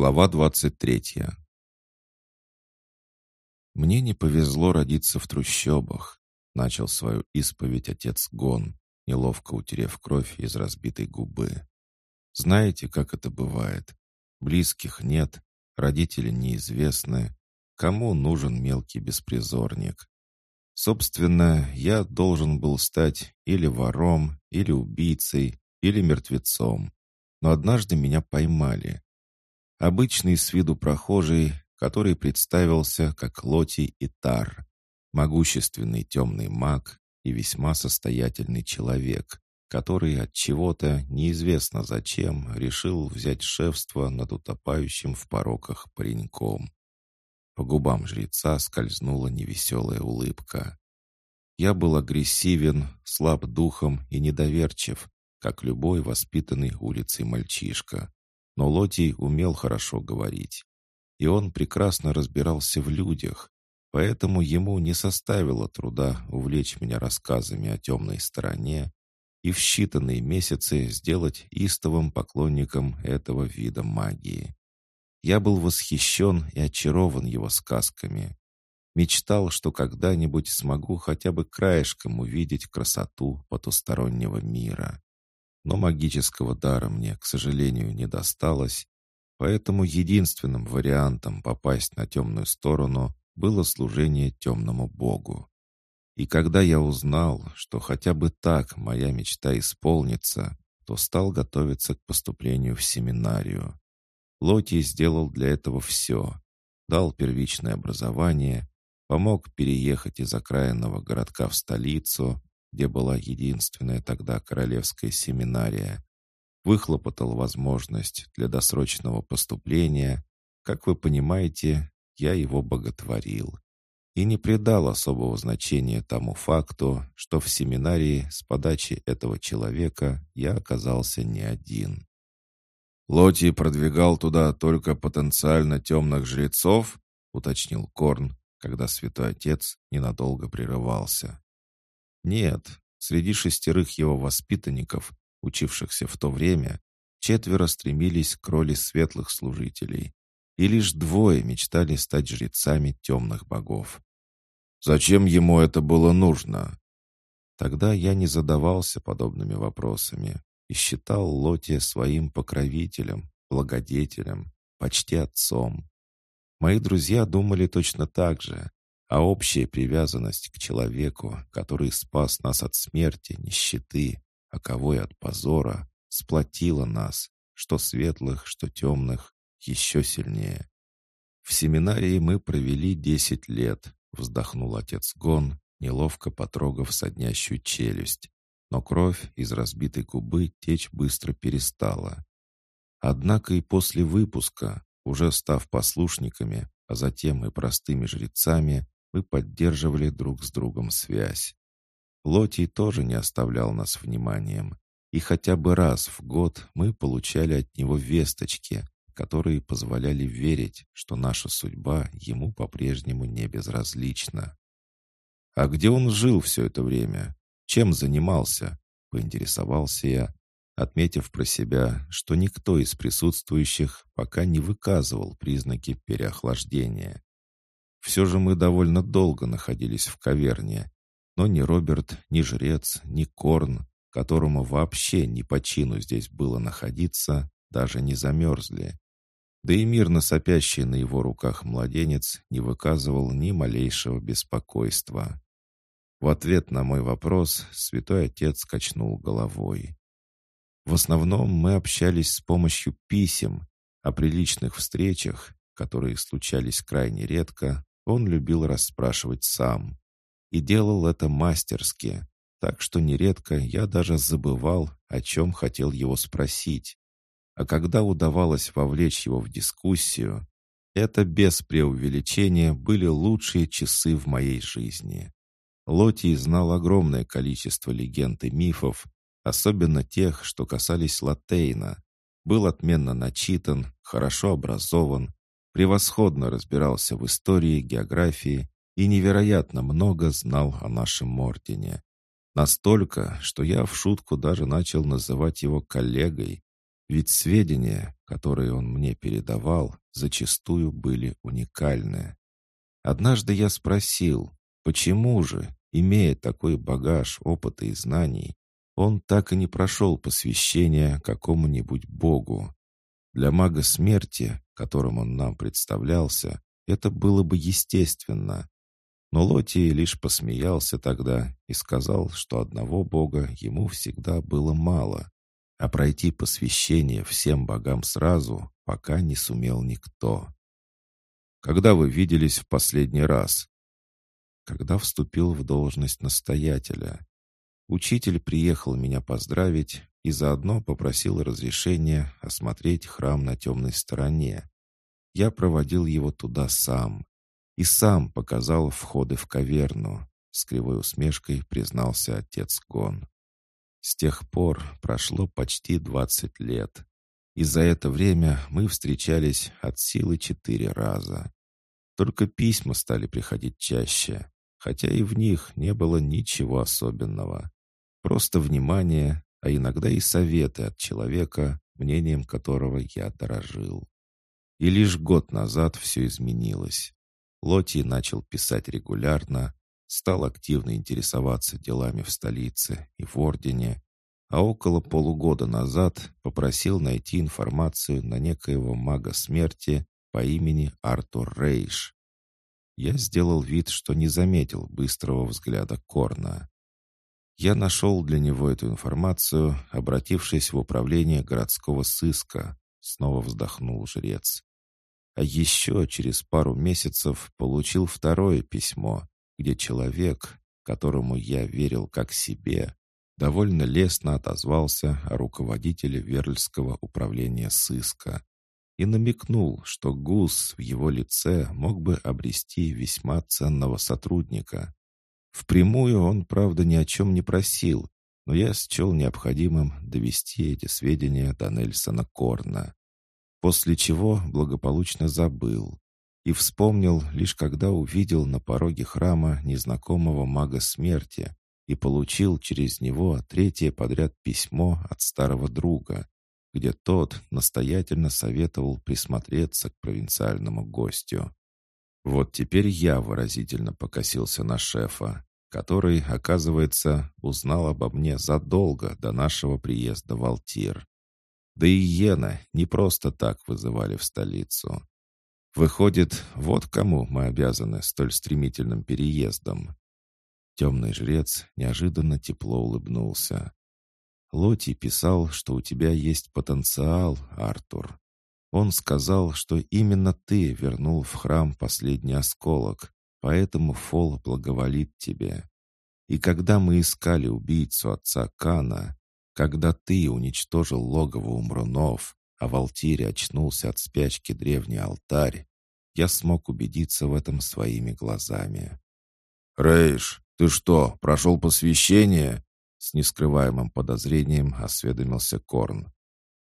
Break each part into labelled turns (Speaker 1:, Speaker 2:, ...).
Speaker 1: Глава 23 «Мне не повезло родиться в трущобах», — начал свою исповедь отец Гон, неловко утерев кровь из разбитой губы. «Знаете, как это бывает? Близких нет, родители неизвестны. Кому нужен мелкий беспризорник? Собственно, я должен был стать или вором, или убийцей, или мертвецом. Но однажды меня поймали. Обычный с виду прохожий, который представился как Лоти Итар, могущественный темный маг и весьма состоятельный человек, который от чего-то, неизвестно зачем, решил взять шефство над утопающим в пороках пареньком. По губам жреца скользнула невеселая улыбка. Я был агрессивен, слаб духом и недоверчив, как любой воспитанный улицей мальчишка. Но Лотий умел хорошо говорить. И он прекрасно разбирался в людях, поэтому ему не составило труда увлечь меня рассказами о темной стороне и в считанные месяцы сделать истовым поклонником этого вида магии. Я был восхищен и очарован его сказками. Мечтал, что когда-нибудь смогу хотя бы краешком увидеть красоту потустороннего мира но магического дара мне, к сожалению, не досталось, поэтому единственным вариантом попасть на темную сторону было служение темному богу. И когда я узнал, что хотя бы так моя мечта исполнится, то стал готовиться к поступлению в семинарию. Лоти сделал для этого все. Дал первичное образование, помог переехать из окраинного городка в столицу, где была единственная тогда королевская семинария, выхлопотал возможность для досрочного поступления. Как вы понимаете, я его боготворил и не придал особого значения тому факту, что в семинарии с подачи этого человека я оказался не один. «Лоти продвигал туда только потенциально темных жрецов?» — уточнил Корн, когда святой отец ненадолго прерывался. Нет, среди шестерых его воспитанников, учившихся в то время, четверо стремились к роли светлых служителей, и лишь двое мечтали стать жрецами темных богов. Зачем ему это было нужно? Тогда я не задавался подобными вопросами и считал Лотия своим покровителем, благодетелем, почти отцом. Мои друзья думали точно так же, а общая привязанность к человеку, который спас нас от смерти, нищеты, а кого и от позора, сплотила нас, что светлых, что темных, еще сильнее. В семинарии мы провели десять лет, вздохнул отец Гон, неловко потрогав соднящую челюсть, но кровь из разбитой губы течь быстро перестала. Однако и после выпуска, уже став послушниками, а затем и простыми жрецами, мы поддерживали друг с другом связь. Лотий тоже не оставлял нас вниманием, и хотя бы раз в год мы получали от него весточки, которые позволяли верить, что наша судьба ему по-прежнему не безразлична. «А где он жил все это время? Чем занимался?» — поинтересовался я, отметив про себя, что никто из присутствующих пока не выказывал признаки переохлаждения. Все же мы довольно долго находились в каверне, но ни Роберт, ни Жрец, ни Корн, которому вообще не по чину здесь было находиться, даже не замерзли. Да и мирно сопящий на его руках младенец не выказывал ни малейшего беспокойства. В ответ на мой вопрос святой отец качнул головой. В основном мы общались с помощью писем, о приличных встречах, которые случались крайне редко, он любил расспрашивать сам. И делал это мастерски, так что нередко я даже забывал, о чем хотел его спросить. А когда удавалось вовлечь его в дискуссию, это без преувеличения были лучшие часы в моей жизни. Лотий знал огромное количество легенд и мифов, особенно тех, что касались Латейна. Был отменно начитан, хорошо образован превосходно разбирался в истории, географии и невероятно много знал о нашем ордене. Настолько, что я в шутку даже начал называть его коллегой, ведь сведения, которые он мне передавал, зачастую были уникальны. Однажды я спросил, почему же, имея такой багаж опыта и знаний, он так и не прошел посвящение какому-нибудь богу. Для мага смерти, которым он нам представлялся, это было бы естественно. Но Лоти лишь посмеялся тогда и сказал, что одного бога ему всегда было мало, а пройти посвящение всем богам сразу пока не сумел никто. «Когда вы виделись в последний раз?» «Когда вступил в должность настоятеля. Учитель приехал меня поздравить и заодно попросил разрешения осмотреть храм на темной стороне. Я проводил его туда сам. И сам показал входы в каверну. С кривой усмешкой признался отец Гон. С тех пор прошло почти двадцать лет. И за это время мы встречались от силы четыре раза. Только письма стали приходить чаще, хотя и в них не было ничего особенного. Просто внимание, а иногда и советы от человека, мнением которого я дорожил. И лишь год назад все изменилось. Лоти начал писать регулярно, стал активно интересоваться делами в столице и в Ордене, а около полугода назад попросил найти информацию на некоего мага смерти по имени Артур Рейш. Я сделал вид, что не заметил быстрого взгляда Корна. Я нашел для него эту информацию, обратившись в управление городского сыска. Снова вздохнул жрец. А еще через пару месяцев получил второе письмо, где человек, которому я верил как себе, довольно лестно отозвался о руководителе Верльского управления сыска и намекнул, что Гус в его лице мог бы обрести весьма ценного сотрудника. Впрямую он, правда, ни о чем не просил, но я счел необходимым довести эти сведения до Нельсона Корна. После чего благополучно забыл и вспомнил, лишь когда увидел на пороге храма незнакомого мага смерти и получил через него третье подряд письмо от старого друга, где тот настоятельно советовал присмотреться к провинциальному гостю. Вот теперь я выразительно покосился на шефа который, оказывается, узнал обо мне задолго до нашего приезда в Алтир. Да и Йена не просто так вызывали в столицу. Выходит, вот кому мы обязаны столь стремительным переездом. Темный жрец неожиданно тепло улыбнулся. Лоти писал, что у тебя есть потенциал, Артур. Он сказал, что именно ты вернул в храм последний осколок, Поэтому Фол благоволит тебе. И когда мы искали убийцу отца Кана, когда ты уничтожил логово Умрунов, а в очнулся от спячки древний алтарь, я смог убедиться в этом своими глазами. «Рейш, ты что, прошел посвящение?» С нескрываемым подозрением осведомился Корн.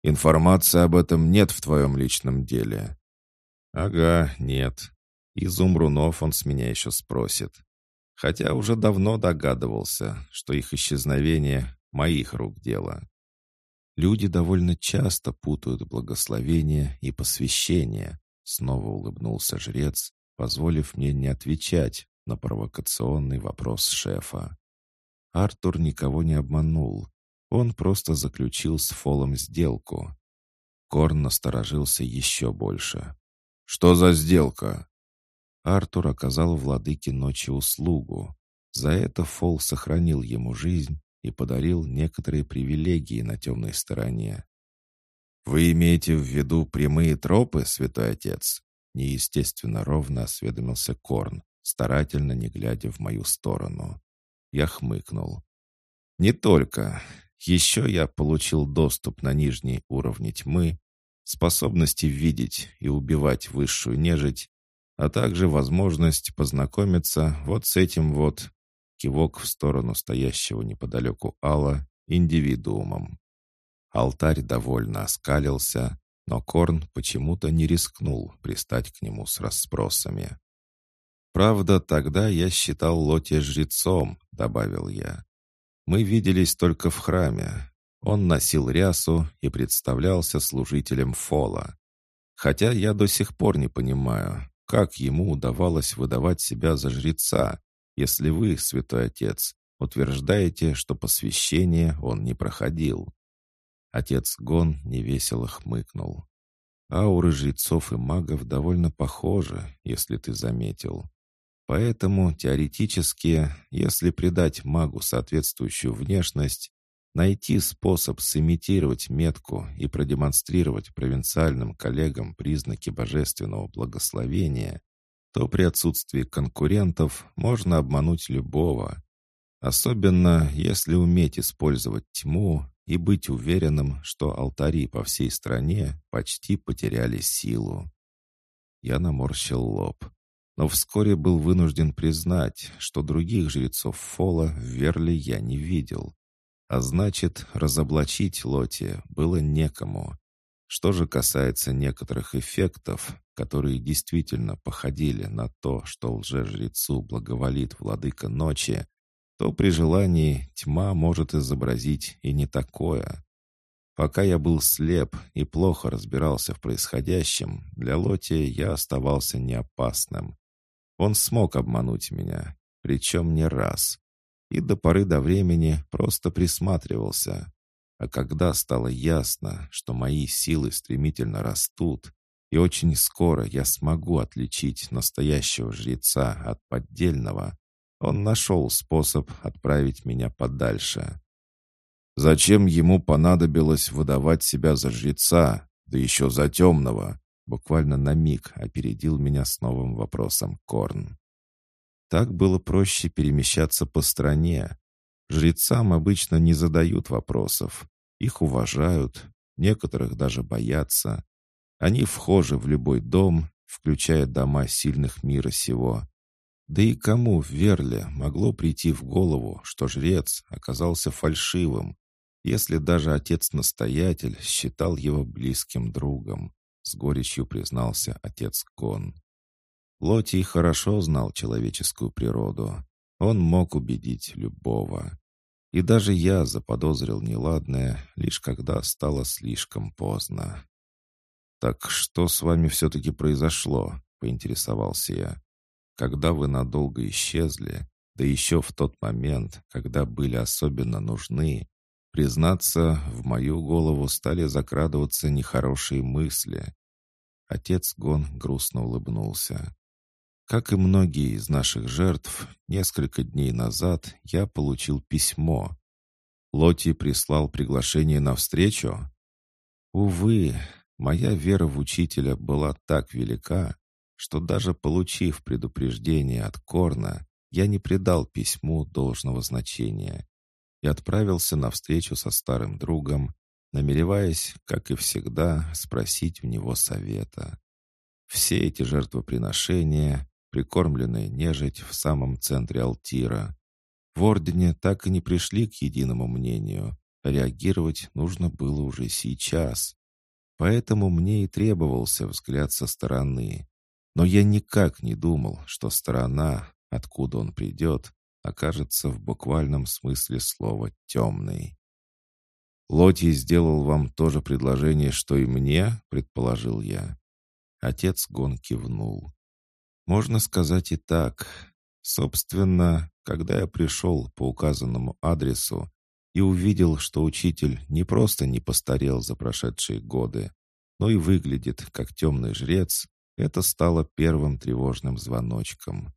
Speaker 1: «Информации об этом нет в твоем личном деле». «Ага, нет. Из умрунов он с меня еще спросит. Хотя уже давно догадывался, что их исчезновение — моих рук дело. Люди довольно часто путают благословение и посвящение. Снова улыбнулся жрец, позволив мне не отвечать на провокационный вопрос шефа. Артур никого не обманул. Он просто заключил с Фолом сделку. Корн насторожился еще больше. «Что за сделка?» Артур оказал владыке ночи услугу. За это Фол сохранил ему жизнь и подарил некоторые привилегии на темной стороне. «Вы имеете в виду прямые тропы, святой отец?» Неестественно ровно осведомился Корн, старательно не глядя в мою сторону. Я хмыкнул. «Не только. Еще я получил доступ на нижние уровни тьмы, способности видеть и убивать высшую нежить а также возможность познакомиться вот с этим вот, кивок в сторону стоящего неподалеку Алла, индивидуумом. Алтарь довольно оскалился, но Корн почему-то не рискнул пристать к нему с расспросами. «Правда, тогда я считал Лоте жрецом», — добавил я. «Мы виделись только в храме. Он носил рясу и представлялся служителем Фола. Хотя я до сих пор не понимаю, как ему удавалось выдавать себя за жреца, если вы, святой отец, утверждаете, что посвящение он не проходил. Отец Гон невесело хмыкнул. Ауры жрецов и магов довольно похожи, если ты заметил. Поэтому, теоретически, если придать магу соответствующую внешность, найти способ сымитировать метку и продемонстрировать провинциальным коллегам признаки божественного благословения, то при отсутствии конкурентов можно обмануть любого. Особенно, если уметь использовать тьму и быть уверенным, что алтари по всей стране почти потеряли силу. Я наморщил лоб, но вскоре был вынужден признать, что других жрецов Фола в Верле я не видел. А значит, разоблачить Лоти было некому. Что же касается некоторых эффектов, которые действительно походили на то, что лже-жрецу благоволит владыка ночи, то при желании тьма может изобразить и не такое. Пока я был слеп и плохо разбирался в происходящем, для Лоти я оставался неопасным. Он смог обмануть меня, причем не раз. И до поры до времени просто присматривался. А когда стало ясно, что мои силы стремительно растут, и очень скоро я смогу отличить настоящего жреца от поддельного, он нашел способ отправить меня подальше. Зачем ему понадобилось выдавать себя за жреца, да еще за темного? Буквально на миг опередил меня с новым вопросом Корн. Так было проще перемещаться по стране. Жрецам обычно не задают вопросов. Их уважают, некоторых даже боятся. Они вхожи в любой дом, включая дома сильных мира сего. Да и кому в Верле могло прийти в голову, что жрец оказался фальшивым, если даже отец-настоятель считал его близким другом, с горечью признался отец Кон. Лотий хорошо знал человеческую природу. Он мог убедить любого. И даже я заподозрил неладное, лишь когда стало слишком поздно. «Так что с вами все-таки произошло?» — поинтересовался я когда вы надолго исчезли, да еще в тот момент, когда были особенно нужны, признаться, в мою голову стали закрадываться нехорошие мысли. Отец Гон грустно улыбнулся. Как и многие из наших жертв, несколько дней назад я получил письмо. Лоти прислал приглашение на встречу? Увы, моя вера в учителя была так велика, что даже получив предупреждение от Корна, я не придал письму должного значения и отправился на встречу со старым другом, намереваясь, как и всегда, спросить у него совета. Все эти жертвоприношения, прикормленная нежить в самом центре Алтира, в Ордене так и не пришли к единому мнению, реагировать нужно было уже сейчас. Поэтому мне и требовался взгляд со стороны, но я никак не думал, что сторона, откуда он придет, окажется в буквальном смысле слова «темной». «Лотий сделал вам то же предложение, что и мне?» — предположил я. Отец Гон кивнул. «Можно сказать и так. Собственно, когда я пришел по указанному адресу и увидел, что учитель не просто не постарел за прошедшие годы, но и выглядит как темный жрец, это стало первым тревожным звоночком.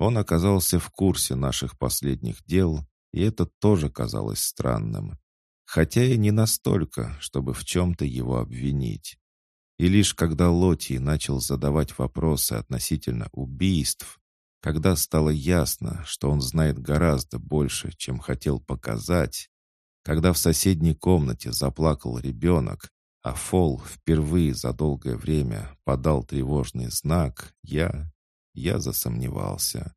Speaker 1: Он оказался в курсе наших последних дел, и это тоже казалось странным. Хотя и не настолько, чтобы в чем-то его обвинить. И лишь когда Лоти начал задавать вопросы относительно убийств, когда стало ясно, что он знает гораздо больше, чем хотел показать, когда в соседней комнате заплакал ребенок, а Фол впервые за долгое время подал тревожный знак, я... я засомневался.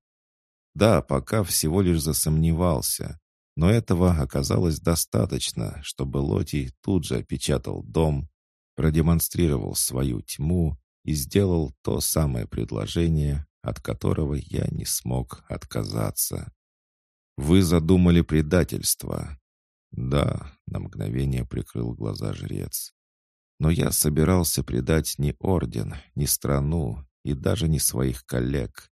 Speaker 1: Да, пока всего лишь засомневался, но этого оказалось достаточно, чтобы Лотий тут же опечатал дом, продемонстрировал свою тьму и сделал то самое предложение, от которого я не смог отказаться. «Вы задумали предательство». «Да, на мгновение прикрыл глаза жрец. «Но я собирался предать не орден, не страну и даже не своих коллег.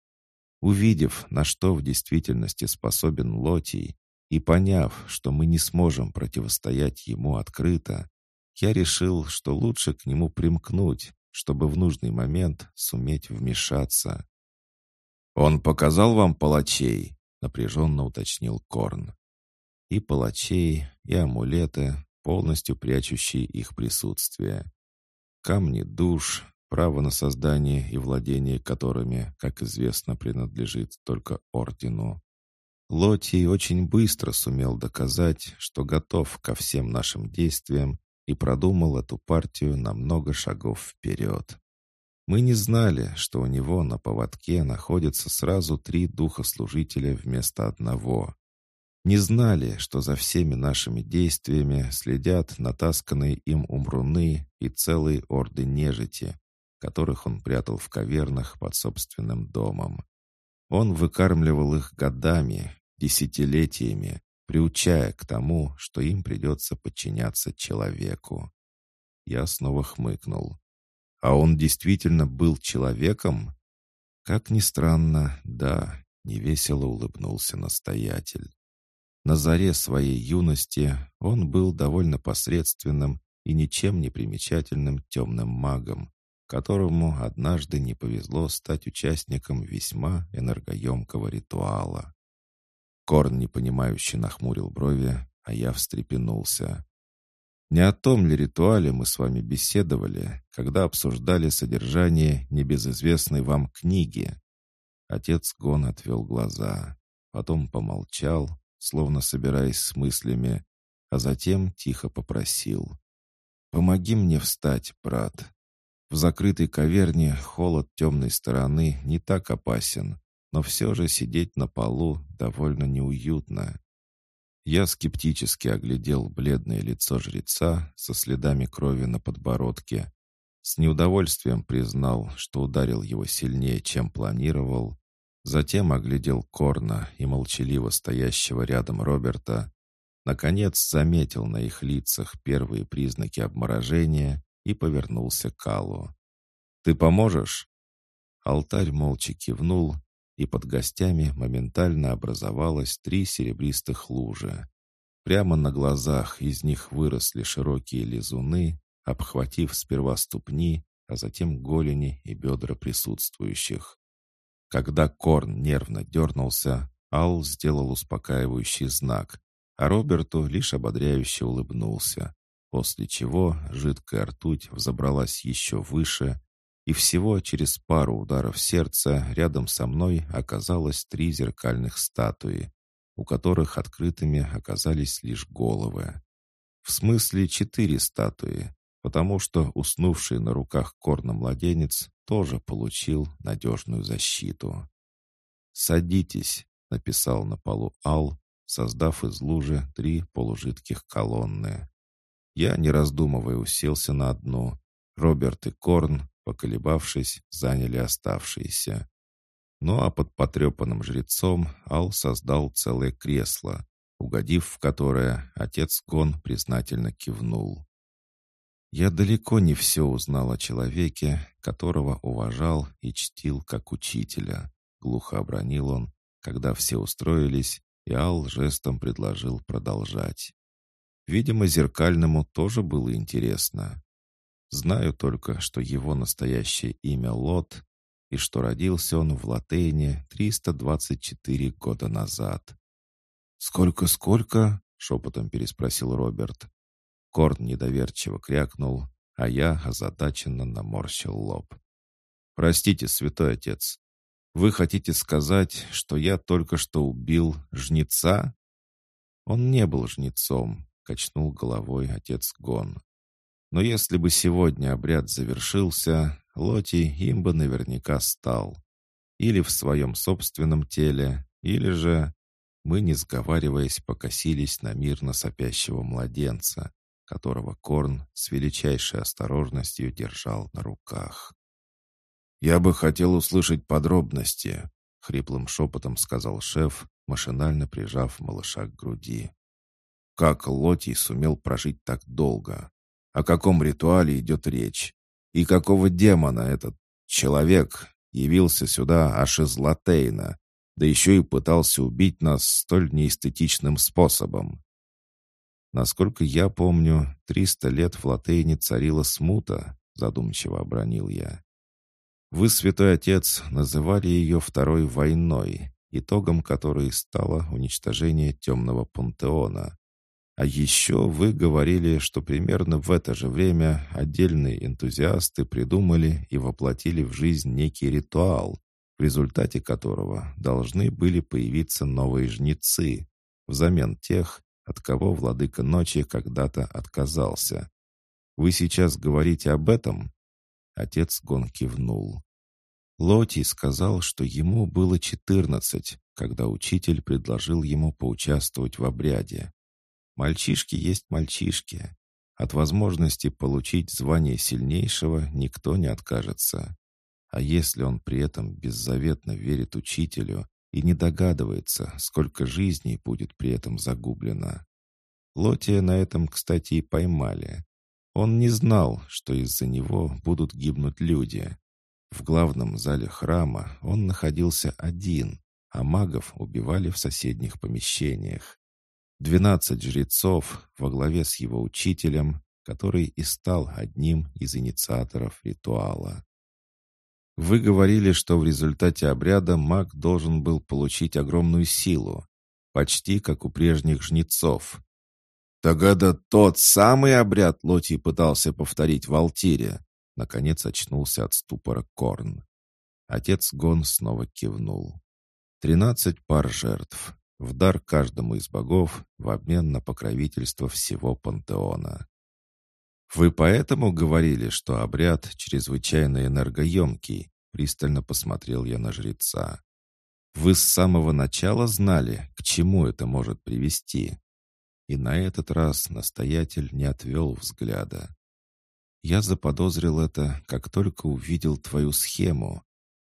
Speaker 1: Увидев, на что в действительности способен Лотий, и поняв, что мы не сможем противостоять ему открыто, я решил, что лучше к нему примкнуть, чтобы в нужный момент суметь вмешаться. «Он показал вам палачей?» — напряженно уточнил Корн. «И палачей, и амулеты, полностью прячущие их присутствие. Камни душ, право на создание и владение которыми, как известно, принадлежит только Ордену. Лотий очень быстро сумел доказать, что готов ко всем нашим действиям и продумал эту партию на много шагов вперед. Мы не знали, что у него на поводке находятся сразу три духослужителя вместо одного. Не знали, что за всеми нашими действиями следят натасканные им умруны и целые орды нежити, которых он прятал в кавернах под собственным домом. Он выкармливал их годами, десятилетиями, приучая к тому, что им придется подчиняться человеку. Я снова хмыкнул. А он действительно был человеком? Как ни странно, да, невесело улыбнулся настоятель. На заре своей юности он был довольно посредственным и ничем не примечательным темным магом, которому однажды не повезло стать участником весьма энергоемкого ритуала. Корн непонимающе нахмурил брови, а я встрепенулся. Не о том ли ритуале мы с вами беседовали, когда обсуждали содержание небезызвестной вам книги?» Отец Гон отвел глаза, потом помолчал, словно собираясь с мыслями, а затем тихо попросил. «Помоги мне встать, брат. В закрытой каверне холод темной стороны не так опасен, но все же сидеть на полу довольно неуютно. Я скептически оглядел бледное лицо жреца со следами крови на подбородке. С неудовольствием признал, что ударил его сильнее, чем планировал. Затем оглядел Корна и молчаливо стоящего рядом Роберта. Наконец заметил на их лицах первые признаки обморожения и повернулся к Аллу. «Ты поможешь?» Алтарь молча кивнул и под гостями моментально образовалось три серебристых лужи. Прямо на глазах из них выросли широкие лизуны, обхватив сперва ступни, а затем голени и бедра присутствующих. Когда Корн нервно дернулся, Ал сделал успокаивающий знак, а Роберту лишь ободряюще улыбнулся, после чего жидкая ртуть взобралась еще выше и всего через пару ударов сердца рядом со мной оказалось три зеркальных статуи, у которых открытыми оказались лишь головы. В смысле четыре статуи, потому что уснувший на руках корна младенец тоже получил надежную защиту. «Садитесь», — написал на полу Ал, создав из лужи три полужидких колонны. Я, не раздумывая, уселся на одну. Роберт и Корн Поколебавшись, заняли оставшиеся. Ну а под потрепанным жрецом Ал создал целое кресло, угодив в которое, отец Гон признательно кивнул. «Я далеко не все узнал о человеке, которого уважал и чтил как учителя», — глухо обронил он, когда все устроились, и Ал жестом предложил продолжать. Видимо, зеркальному тоже было интересно. Знаю только, что его настоящее имя Лот и что родился он в Латейне 324 года назад. «Сколько-сколько?» — шепотом переспросил Роберт. Корн недоверчиво крякнул, а я озадаченно наморщил лоб. «Простите, святой отец, вы хотите сказать, что я только что убил жнеца?» «Он не был жнецом», — качнул головой отец Гон. Но если бы сегодня обряд завершился, Лоти им бы наверняка стал. Или в своем собственном теле, или же... Мы, не сговариваясь, покосились на мирно сопящего младенца, которого Корн с величайшей осторожностью держал на руках. «Я бы хотел услышать подробности», — хриплым шепотом сказал шеф, машинально прижав малыша к груди. Как Лотий сумел прожить так долго? О каком ритуале идет речь? И какого демона этот человек явился сюда аж из Латейна, да еще и пытался убить нас столь неэстетичным способом? Насколько я помню, триста лет в Латейне царила смута, задумчиво обронил я. Вы, святой отец, называли ее Второй войной, итогом которой стало уничтожение темного пантеона. А еще вы говорили, что примерно в это же время отдельные энтузиасты придумали и воплотили в жизнь некий ритуал, в результате которого должны были появиться новые жнецы, взамен тех, от кого владыка ночи когда-то отказался. Вы сейчас говорите об этом?» Отец Гон кивнул. Лоти сказал, что ему было четырнадцать, когда учитель предложил ему поучаствовать в обряде. Мальчишки есть мальчишки. От возможности получить звание сильнейшего никто не откажется. А если он при этом беззаветно верит учителю и не догадывается, сколько жизней будет при этом загублено? Лотия на этом, кстати, и поймали. Он не знал, что из-за него будут гибнуть люди. В главном зале храма он находился один, а магов убивали в соседних помещениях. Двенадцать жрецов во главе с его учителем, который и стал одним из инициаторов ритуала. Вы говорили, что в результате обряда маг должен был получить огромную силу, почти как у прежних жнецов, Тогда тот самый обряд Лоти пытался повторить в Алтире. Наконец очнулся от ступора Корн. Отец Гон снова кивнул. Тринадцать пар жертв. В дар каждому из богов в обмен на покровительство всего пантеона. «Вы поэтому говорили, что обряд чрезвычайно энергоемкий?» Пристально посмотрел я на жреца. «Вы с самого начала знали, к чему это может привести?» И на этот раз настоятель не отвел взгляда. «Я заподозрил это, как только увидел твою схему.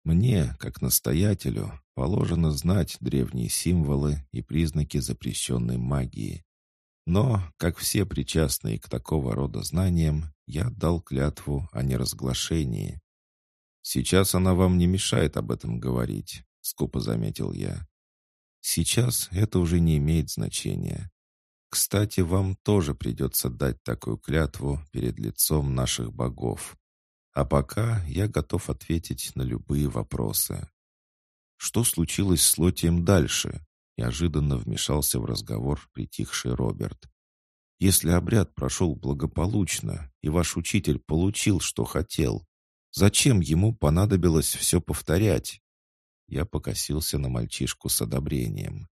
Speaker 1: Мне, как настоятелю, положено знать древние символы и признаки запрещенной магии. Но, как все причастные к такого рода знаниям, я дал клятву о неразглашении. «Сейчас она вам не мешает об этом говорить», — скупо заметил я. «Сейчас это уже не имеет значения. Кстати, вам тоже придется дать такую клятву перед лицом наших богов. А пока я готов ответить на любые вопросы. Что случилось с Лотием дальше? Неожиданно вмешался в разговор притихший Роберт. Если обряд прошел благополучно, и ваш учитель получил, что хотел, зачем ему понадобилось все повторять? Я покосился на мальчишку с одобрением.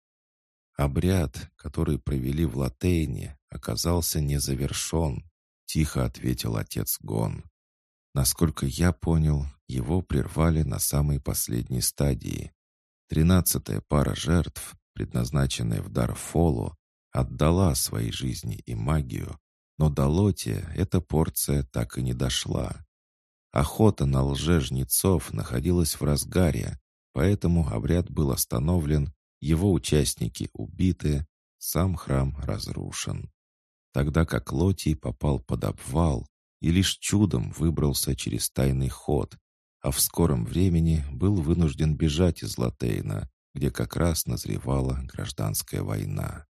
Speaker 1: «Обряд, который провели в Латейне, оказался не завершен», — тихо ответил отец Гон. «Насколько я понял, его прервали на самой последней стадии. Тринадцатая пара жертв, предназначенная в дар Фолу, отдала свои жизни и магию, но до Лотия эта порция так и не дошла. Охота на лжежнецов находилась в разгаре, поэтому обряд был остановлен его участники убиты, сам храм разрушен. Тогда как Лотий попал под обвал и лишь чудом выбрался через тайный ход, а в скором времени был вынужден бежать из Латейна, где как раз назревала гражданская война.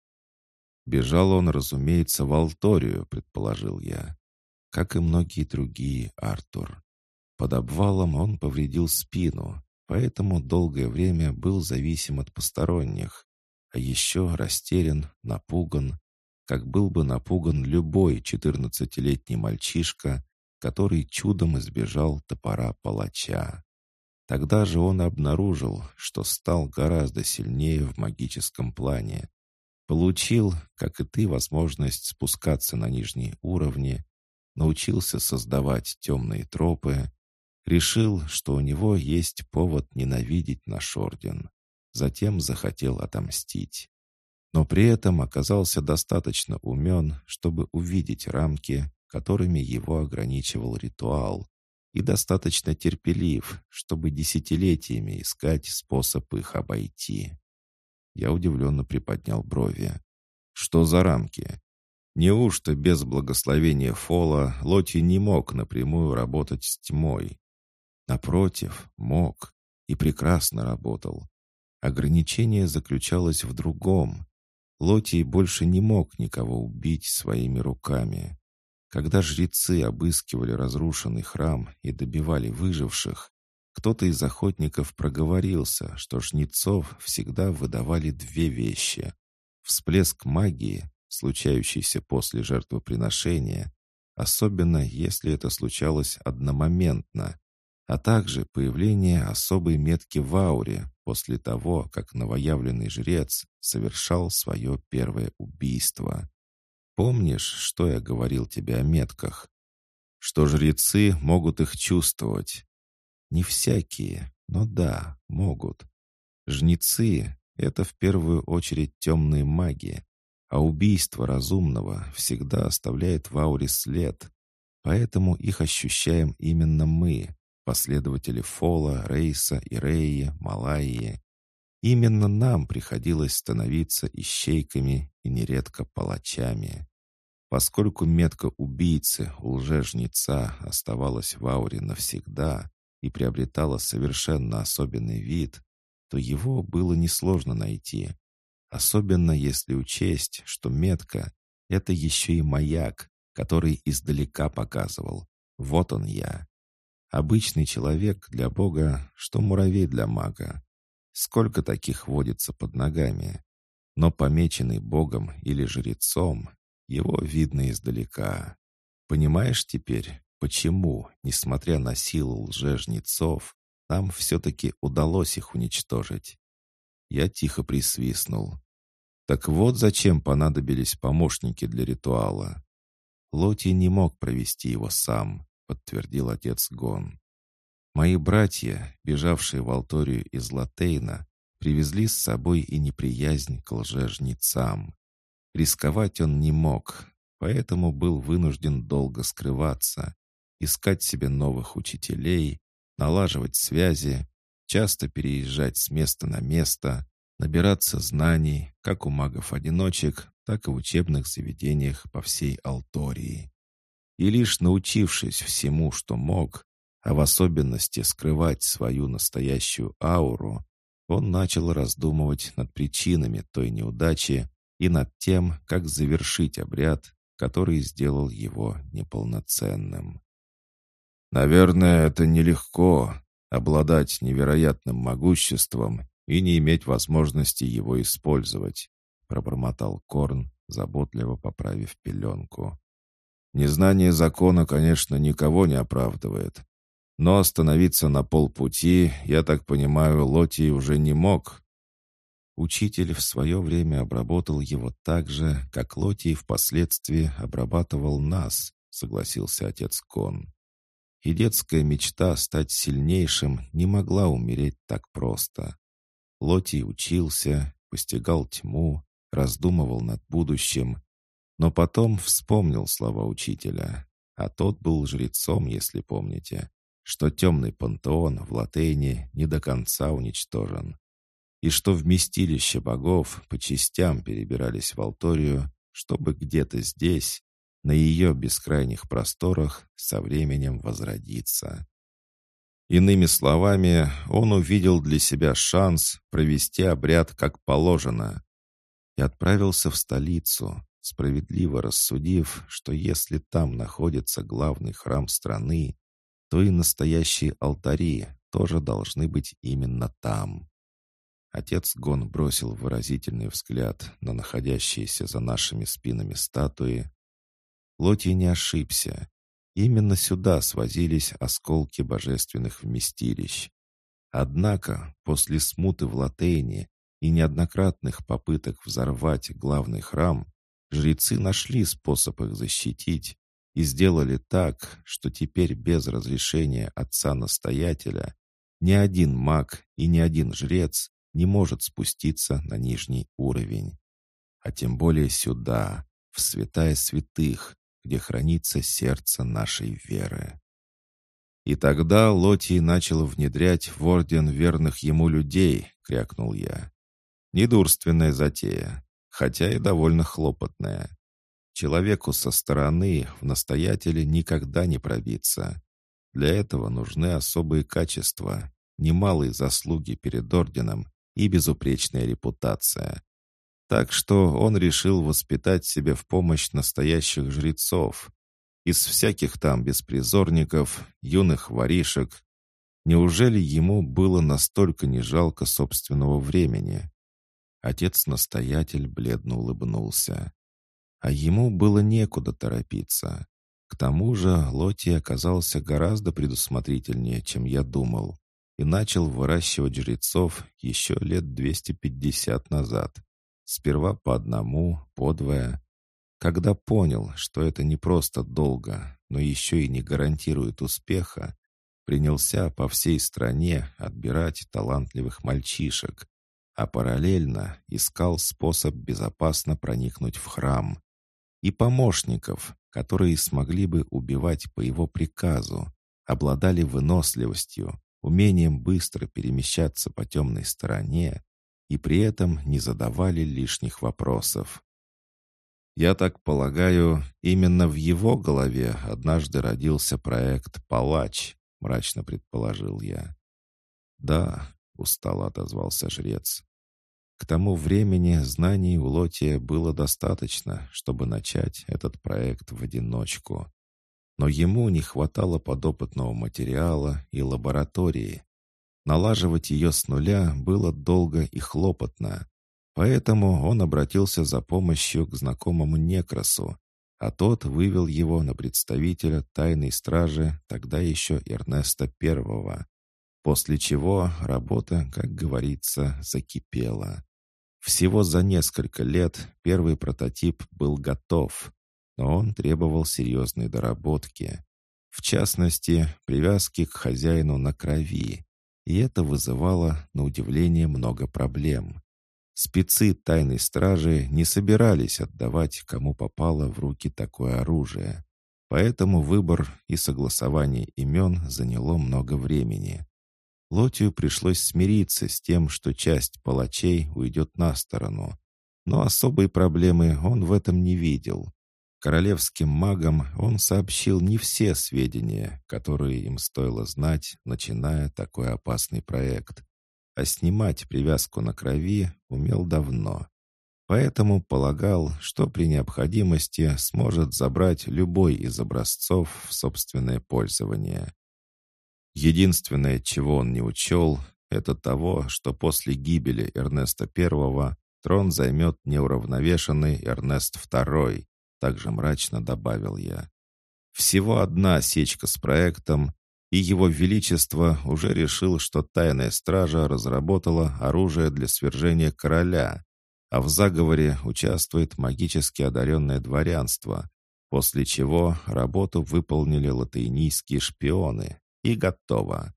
Speaker 1: Бежал он, разумеется, в Алторию, предположил я, как и многие другие, Артур. Под обвалом он повредил спину, поэтому долгое время был зависим от посторонних, а еще растерян, напуган, как был бы напуган любой четырнадцатилетний мальчишка, который чудом избежал топора палача. Тогда же он обнаружил, что стал гораздо сильнее в магическом плане. Получил, как и ты, возможность спускаться на нижние уровни, научился создавать темные тропы, Решил, что у него есть повод ненавидеть наш орден. Затем захотел отомстить. Но при этом оказался достаточно умен, чтобы увидеть рамки, которыми его ограничивал ритуал, и достаточно терпелив, чтобы десятилетиями искать способ их обойти. Я удивленно приподнял брови. Что за рамки? Неужто без благословения Фола Лоти не мог напрямую работать с тьмой? Напротив, мог и прекрасно работал. Ограничение заключалось в другом. Лотий больше не мог никого убить своими руками. Когда жрецы обыскивали разрушенный храм и добивали выживших, кто-то из охотников проговорился, что жнецов всегда выдавали две вещи. Всплеск магии, случающийся после жертвоприношения, особенно если это случалось одномоментно, а также появление особой метки в ауре после того, как новоявленный жрец совершал свое первое убийство. Помнишь, что я говорил тебе о метках? Что жрецы могут их чувствовать. Не всякие, но да, могут. Жнецы — это в первую очередь темные маги, а убийство разумного всегда оставляет в ауре след, поэтому их ощущаем именно мы, последователи Фола, Рейса, Иреи, Малайи. Именно нам приходилось становиться ищейками и нередко палачами. Поскольку метка убийцы у оставалась в ауре навсегда и приобретала совершенно особенный вид, то его было несложно найти. Особенно если учесть, что метка — это еще и маяк, который издалека показывал. Вот он я. Обычный человек для Бога, что муравей для мага. Сколько таких водится под ногами? Но помеченный Богом или жрецом, его видно издалека. Понимаешь теперь, почему, несмотря на силу лжежнецов, нам все-таки удалось их уничтожить? Я тихо присвистнул. Так вот зачем понадобились помощники для ритуала. Лоти не мог провести его сам, подтвердил отец Гон. Мои братья, бежавшие в Алторию из Латейна, привезли с собой и неприязнь к лжежнецам. Рисковать он не мог, поэтому был вынужден долго скрываться, искать себе новых учителей, налаживать связи, часто переезжать с места на место, набираться знаний как у магов-одиночек, так и в учебных заведениях по всей Алтории. И лишь научившись всему, что мог, а в особенности скрывать свою настоящую ауру, он начал раздумывать над причинами той неудачи и над тем, как завершить обряд, который сделал его неполноценным. «Наверное, это нелегко — обладать невероятным могуществом и не иметь возможности его использовать», — пробормотал Корн, заботливо поправив пеленку. «Незнание закона, конечно, никого не оправдывает, но остановиться на полпути, я так понимаю, Лоти уже не мог. Учитель в свое время обработал его так же, как Лоти впоследствии обрабатывал нас, согласился отец Кон. И детская мечта стать сильнейшим не могла умереть так просто. Лоти учился, постигал тьму, раздумывал над будущим, но потом вспомнил слова учителя, а тот был жрецом, если помните что темный пантеон в Латейне не до конца уничтожен, и что вместилища богов по частям перебирались в Алторию, чтобы где-то здесь, на ее бескрайних просторах, со временем возродиться. Иными словами, он увидел для себя шанс провести обряд как положено и отправился в столицу, справедливо рассудив, что если там находится главный храм страны, то и настоящие алтари тоже должны быть именно там. Отец Гон бросил выразительный взгляд на находящиеся за нашими спинами статуи. Лоти не ошибся. Именно сюда свозились осколки божественных вместилищ. Однако, после смуты в Латейне и неоднократных попыток взорвать главный храм, жрецы нашли способ их защитить и сделали так, что теперь без разрешения отца-настоятеля ни один маг и ни один жрец не может спуститься на нижний уровень. А тем более сюда, в святая святых, где хранится сердце нашей веры. И тогда Лотий начал внедрять в орден верных ему людей, крякнул я. Недурственная затея, хотя и довольно хлопотная. Человеку со стороны в настоятеле никогда не пробиться. Для этого нужны особые качества, немалые заслуги перед орденом и безупречная репутация. Так что он решил воспитать себе в помощь настоящих жрецов. Из всяких там беспризорников, юных воришек. Неужели ему было настолько не жалко собственного времени? Отец-настоятель бледно улыбнулся. А ему было некуда торопиться. К тому же Лоти оказался гораздо предусмотрительнее, чем я думал, и начал выращивать жрецов еще лет 250 назад. Сперва по одному, по двое. Когда понял, что это не просто долго, но еще и не гарантирует успеха, принялся по всей стране отбирать талантливых мальчишек, а параллельно искал способ безопасно проникнуть в храм. И помощников, которые смогли бы убивать по его приказу, обладали выносливостью, умением быстро перемещаться по темной стороне и при этом не задавали лишних вопросов. Я так полагаю, именно в его голове однажды родился проект «Палач», мрачно предположил я. «Да», — устало отозвался жрец. К тому времени знаний у Лотия было достаточно, чтобы начать этот проект в одиночку. Но ему не хватало подопытного материала и лаборатории, Налаживать ее с нуля было долго и хлопотно. Поэтому он обратился за помощью к знакомому Некросу, а тот вывел его на представителя тайной стражи, тогда еще Эрнеста Первого. После чего работа, как говорится, закипела. Всего за несколько лет первый прототип был готов, но он требовал серьезной доработки. В частности, привязки к хозяину на крови. И это вызывало, на удивление, много проблем. Спецы тайной стражи не собирались отдавать кому попало в руки такое оружие. Поэтому выбор и согласование имен заняло много времени. Лотию пришлось смириться с тем, что часть палачей уйдет на сторону. Но особой проблемы он в этом не видел. Королевским магам он сообщил не все сведения, которые им стоило знать, начиная такой опасный проект. А снимать привязку на крови умел давно. Поэтому полагал, что при необходимости сможет забрать любой из образцов в собственное пользование. Единственное, чего он не учел, это того, что после гибели Эрнеста I трон займет неуравновешенный Эрнест II, также мрачно добавил я. Всего одна сечка с проектом, и его величество уже решил, что тайная стража разработала оружие для свержения короля, а в заговоре участвует магически одаренное дворянство, после чего работу выполнили латынийские шпионы, и готово.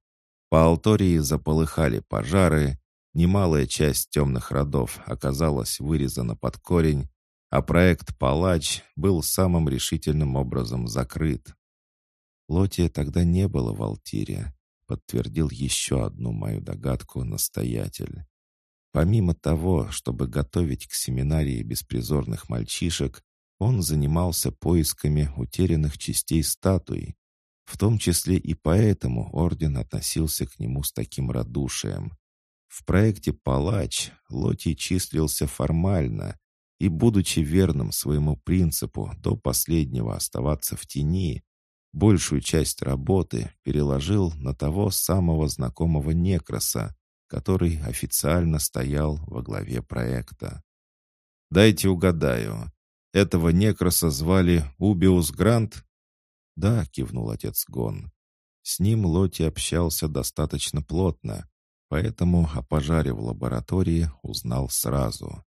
Speaker 1: По Алтории заполыхали пожары, немалая часть темных родов оказалась вырезана под корень, а проект «Палач» был самым решительным образом закрыт. Лотия тогда не было в Алтире, подтвердил еще одну мою догадку настоятель. Помимо того, чтобы готовить к семинарии беспризорных мальчишек, он занимался поисками утерянных частей статуи. В том числе и поэтому орден относился к нему с таким радушием. В проекте «Палач» Лотий числился формально, и, будучи верным своему принципу до последнего оставаться в тени, большую часть работы переложил на того самого знакомого Некроса, который официально стоял во главе проекта. «Дайте угадаю. Этого Некроса звали Убиус Грант?» «Да», — кивнул отец Гон. С ним Лоти общался достаточно плотно, поэтому о пожаре в лаборатории узнал сразу.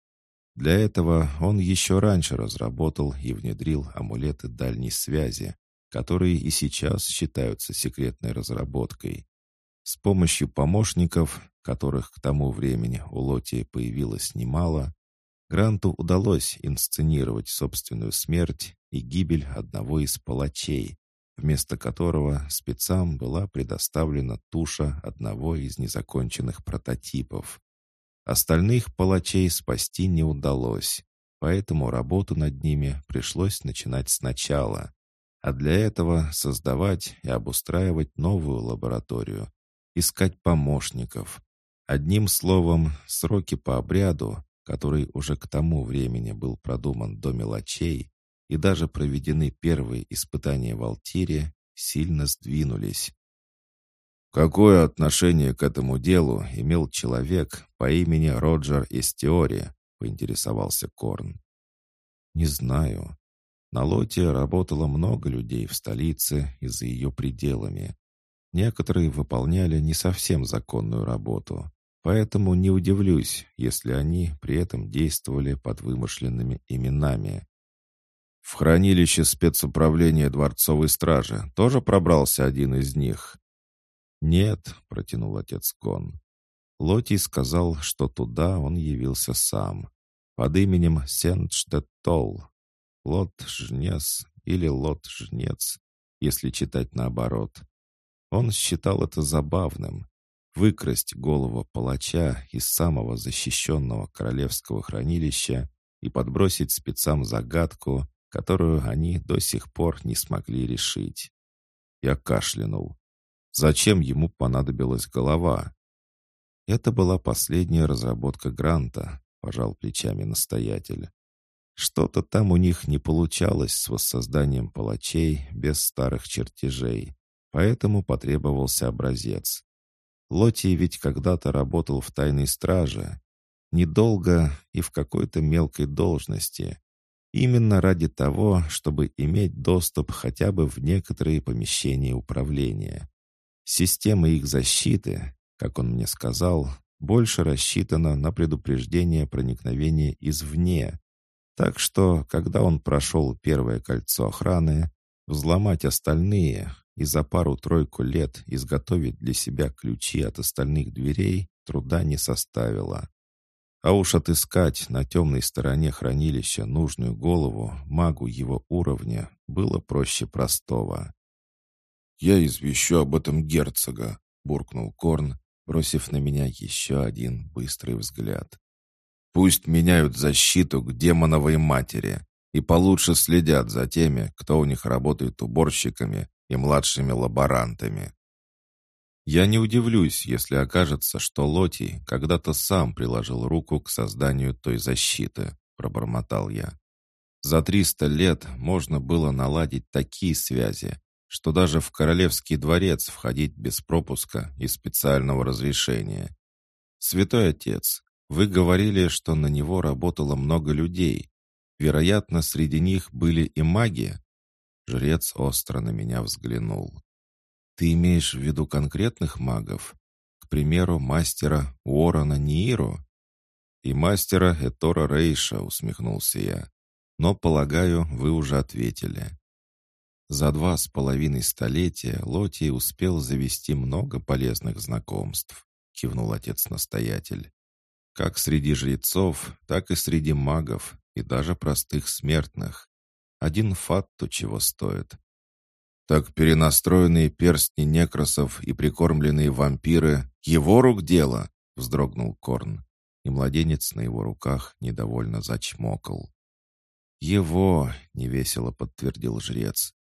Speaker 1: Для этого он еще раньше разработал и внедрил амулеты дальней связи, которые и сейчас считаются секретной разработкой. С помощью помощников, которых к тому времени у Лоти появилось немало, Гранту удалось инсценировать собственную смерть и гибель одного из палачей, вместо которого спецам была предоставлена туша одного из незаконченных прототипов. Остальных палачей спасти не удалось, поэтому работу над ними пришлось начинать сначала. А для этого создавать и обустраивать новую лабораторию, искать помощников. Одним словом, сроки по обряду, который уже к тому времени был продуман до мелочей, и даже проведены первые испытания в Алтире, сильно сдвинулись. Какое отношение к этому делу имел человек по имени Роджер Эстиори, поинтересовался Корн. Не знаю. На лоте работало много людей в столице и за ее пределами. Некоторые выполняли не совсем законную работу, поэтому не удивлюсь, если они при этом действовали под вымышленными именами. В хранилище спецуправления дворцовой стражи тоже пробрался один из них. «Нет», — протянул отец Кон. Лотий сказал, что туда он явился сам, под именем Сент-Штеттол, Лот-Жнец или Лот-Жнец, если читать наоборот. Он считал это забавным — выкрасть голову палача из самого защищенного королевского хранилища и подбросить спецам загадку, которую они до сих пор не смогли решить. Я кашлянул. Зачем ему понадобилась голова? Это была последняя разработка Гранта, пожал плечами настоятель. Что-то там у них не получалось с воссозданием палачей без старых чертежей, поэтому потребовался образец. Лотий ведь когда-то работал в тайной страже. Недолго и в какой-то мелкой должности. Именно ради того, чтобы иметь доступ хотя бы в некоторые помещения управления. Система их защиты, как он мне сказал, больше рассчитана на предупреждение проникновения извне. Так что, когда он прошел первое кольцо охраны, взломать остальные и за пару-тройку лет изготовить для себя ключи от остальных дверей труда не составило. А уж отыскать на темной стороне хранилища нужную голову магу его уровня было проще простого. «Я извещу об этом герцога», — буркнул Корн, бросив на меня еще один быстрый взгляд. «Пусть меняют защиту к демоновой матери и получше следят за теми, кто у них работает уборщиками и младшими лаборантами». Я не удивлюсь, если окажется, что Лоти когда-то сам приложил руку к созданию той защиты, пробормотал я. За триста лет можно было наладить такие связи, что даже в королевский дворец входить без пропуска и специального разрешения. «Святой отец, вы говорили, что на него работало много людей. Вероятно, среди них были и маги?» Жрец остро на меня взглянул. «Ты имеешь в виду конкретных магов? К примеру, мастера Уоррена Нииру?» «И мастера Этора Рейша», — усмехнулся я. «Но, полагаю, вы уже ответили». За два с половиной столетия Лоти успел завести много полезных знакомств, кивнул отец-настоятель. Как среди жрецов, так и среди магов, и даже простых смертных. Один фат-то чего стоит. Так перенастроенные перстни некросов и прикормленные вампиры — его рук дело, вздрогнул Корн, и младенец на его руках недовольно зачмокал. «Его!» — невесело подтвердил жрец.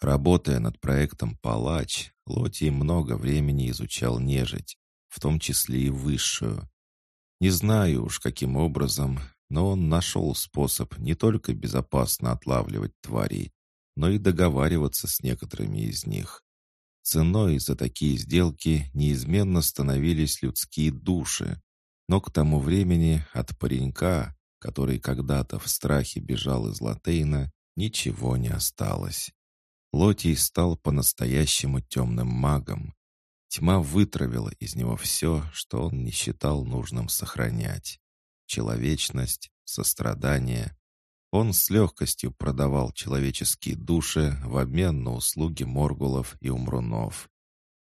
Speaker 1: Работая над проектом «Палач», Лотий много времени изучал нежить, в том числе и высшую. Не знаю уж каким образом, но он нашел способ не только безопасно отлавливать тварей, но и договариваться с некоторыми из них. Ценой за такие сделки неизменно становились людские души, но к тому времени от паренька, который когда-то в страхе бежал из Латейна, ничего не осталось. Лотий стал по-настоящему темным магом. Тьма вытравила из него все, что он не считал нужным сохранять. Человечность, сострадание. Он с легкостью продавал человеческие души в обмен на услуги моргулов и умрунов.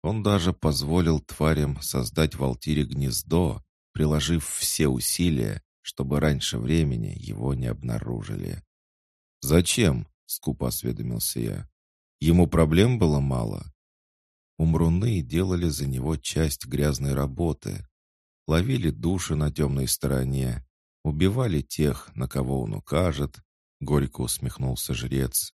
Speaker 1: Он даже позволил тварям создать в Алтире гнездо, приложив все усилия, чтобы раньше времени его не обнаружили. «Зачем?» — скупо осведомился я. Ему проблем было мало. Умруны делали за него часть грязной работы. Ловили души на темной стороне, Убивали тех, на кого он укажет, горько усмехнулся жрец.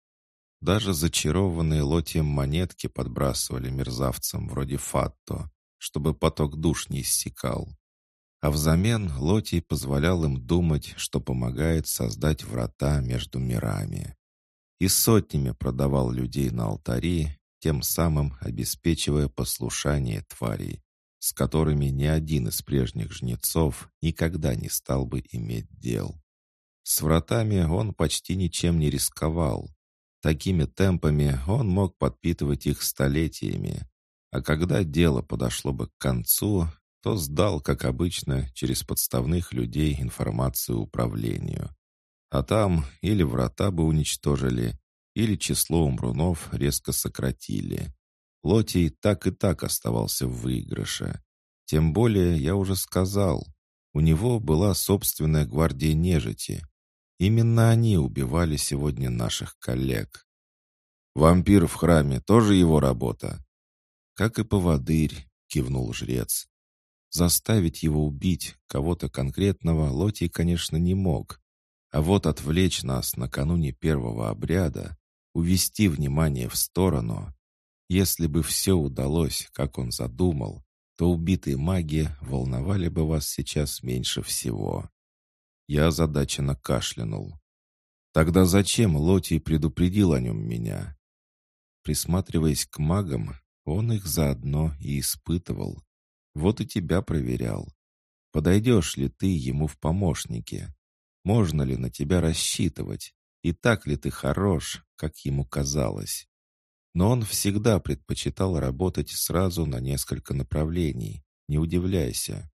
Speaker 1: Даже зачарованные лотием монетки подбрасывали мерзавцам вроде Фатто, чтобы поток душ не иссякал. А взамен Лотий позволял им думать, что помогает создать врата между мирами. И сотнями продавал людей на алтари, тем самым обеспечивая послушание тварей, с которыми ни один из прежних жнецов никогда не стал бы иметь дел. С вратами он почти ничем не рисковал. Такими темпами он мог подпитывать их столетиями. А когда дело подошло бы к концу, то сдал, как обычно, через подставных людей информацию управлению. А там или врата бы уничтожили, или число умрунов резко сократили. Лотий так и так оставался в выигрыше. Тем более, я уже сказал, у него была собственная гвардия нежити. Именно они убивали сегодня наших коллег. «Вампир в храме тоже его работа?» «Как и поводырь», — кивнул жрец. Заставить его убить кого-то конкретного Лотий, конечно, не мог. А вот отвлечь нас накануне первого обряда, увести внимание в сторону. Если бы все удалось, как он задумал, то убитые маги волновали бы вас сейчас меньше всего. Я озадаченно кашлянул. Тогда зачем Лотий предупредил о нем меня? Присматриваясь к магам, он их заодно и испытывал. Вот и тебя проверял. Подойдешь ли ты ему в помощники? Можно ли на тебя рассчитывать? И так ли ты хорош, как ему казалось? Но он всегда предпочитал работать сразу на несколько направлений. Не удивляйся.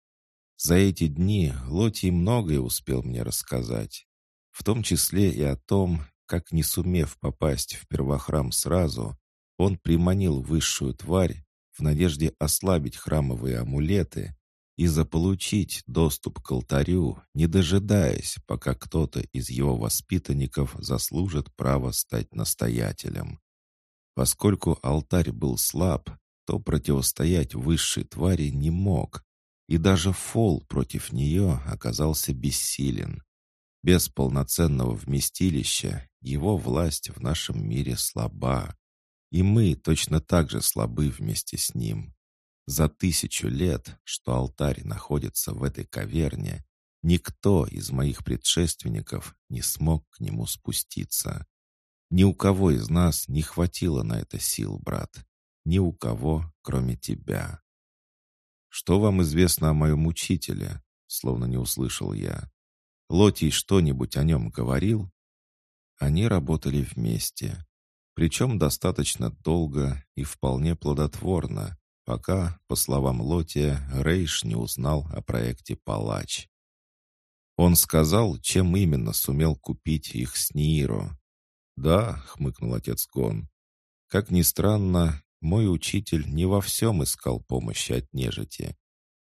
Speaker 1: За эти дни Лотий многое успел мне рассказать. В том числе и о том, как, не сумев попасть в первохрам сразу, он приманил высшую тварь в надежде ослабить храмовые амулеты и заполучить доступ к алтарю, не дожидаясь, пока кто-то из его воспитанников заслужит право стать настоятелем. Поскольку алтарь был слаб, то противостоять высшей твари не мог, и даже фол против нее оказался бессилен. Без полноценного вместилища его власть в нашем мире слаба, и мы точно так же слабы вместе с ним. За тысячу лет, что алтарь находится в этой каверне, никто из моих предшественников не смог к нему спуститься. Ни у кого из нас не хватило на это сил, брат. Ни у кого, кроме тебя. «Что вам известно о моем учителе?» Словно не услышал я. «Лотий что-нибудь о нем говорил?» Они работали вместе. Причем достаточно долго и вполне плодотворно, пока, по словам Лотия, Рейш не узнал о проекте «Палач». Он сказал, чем именно сумел купить их с Нииро. «Да», — хмыкнул отец Гон. «Как ни странно, мой учитель не во всем искал помощи от нежити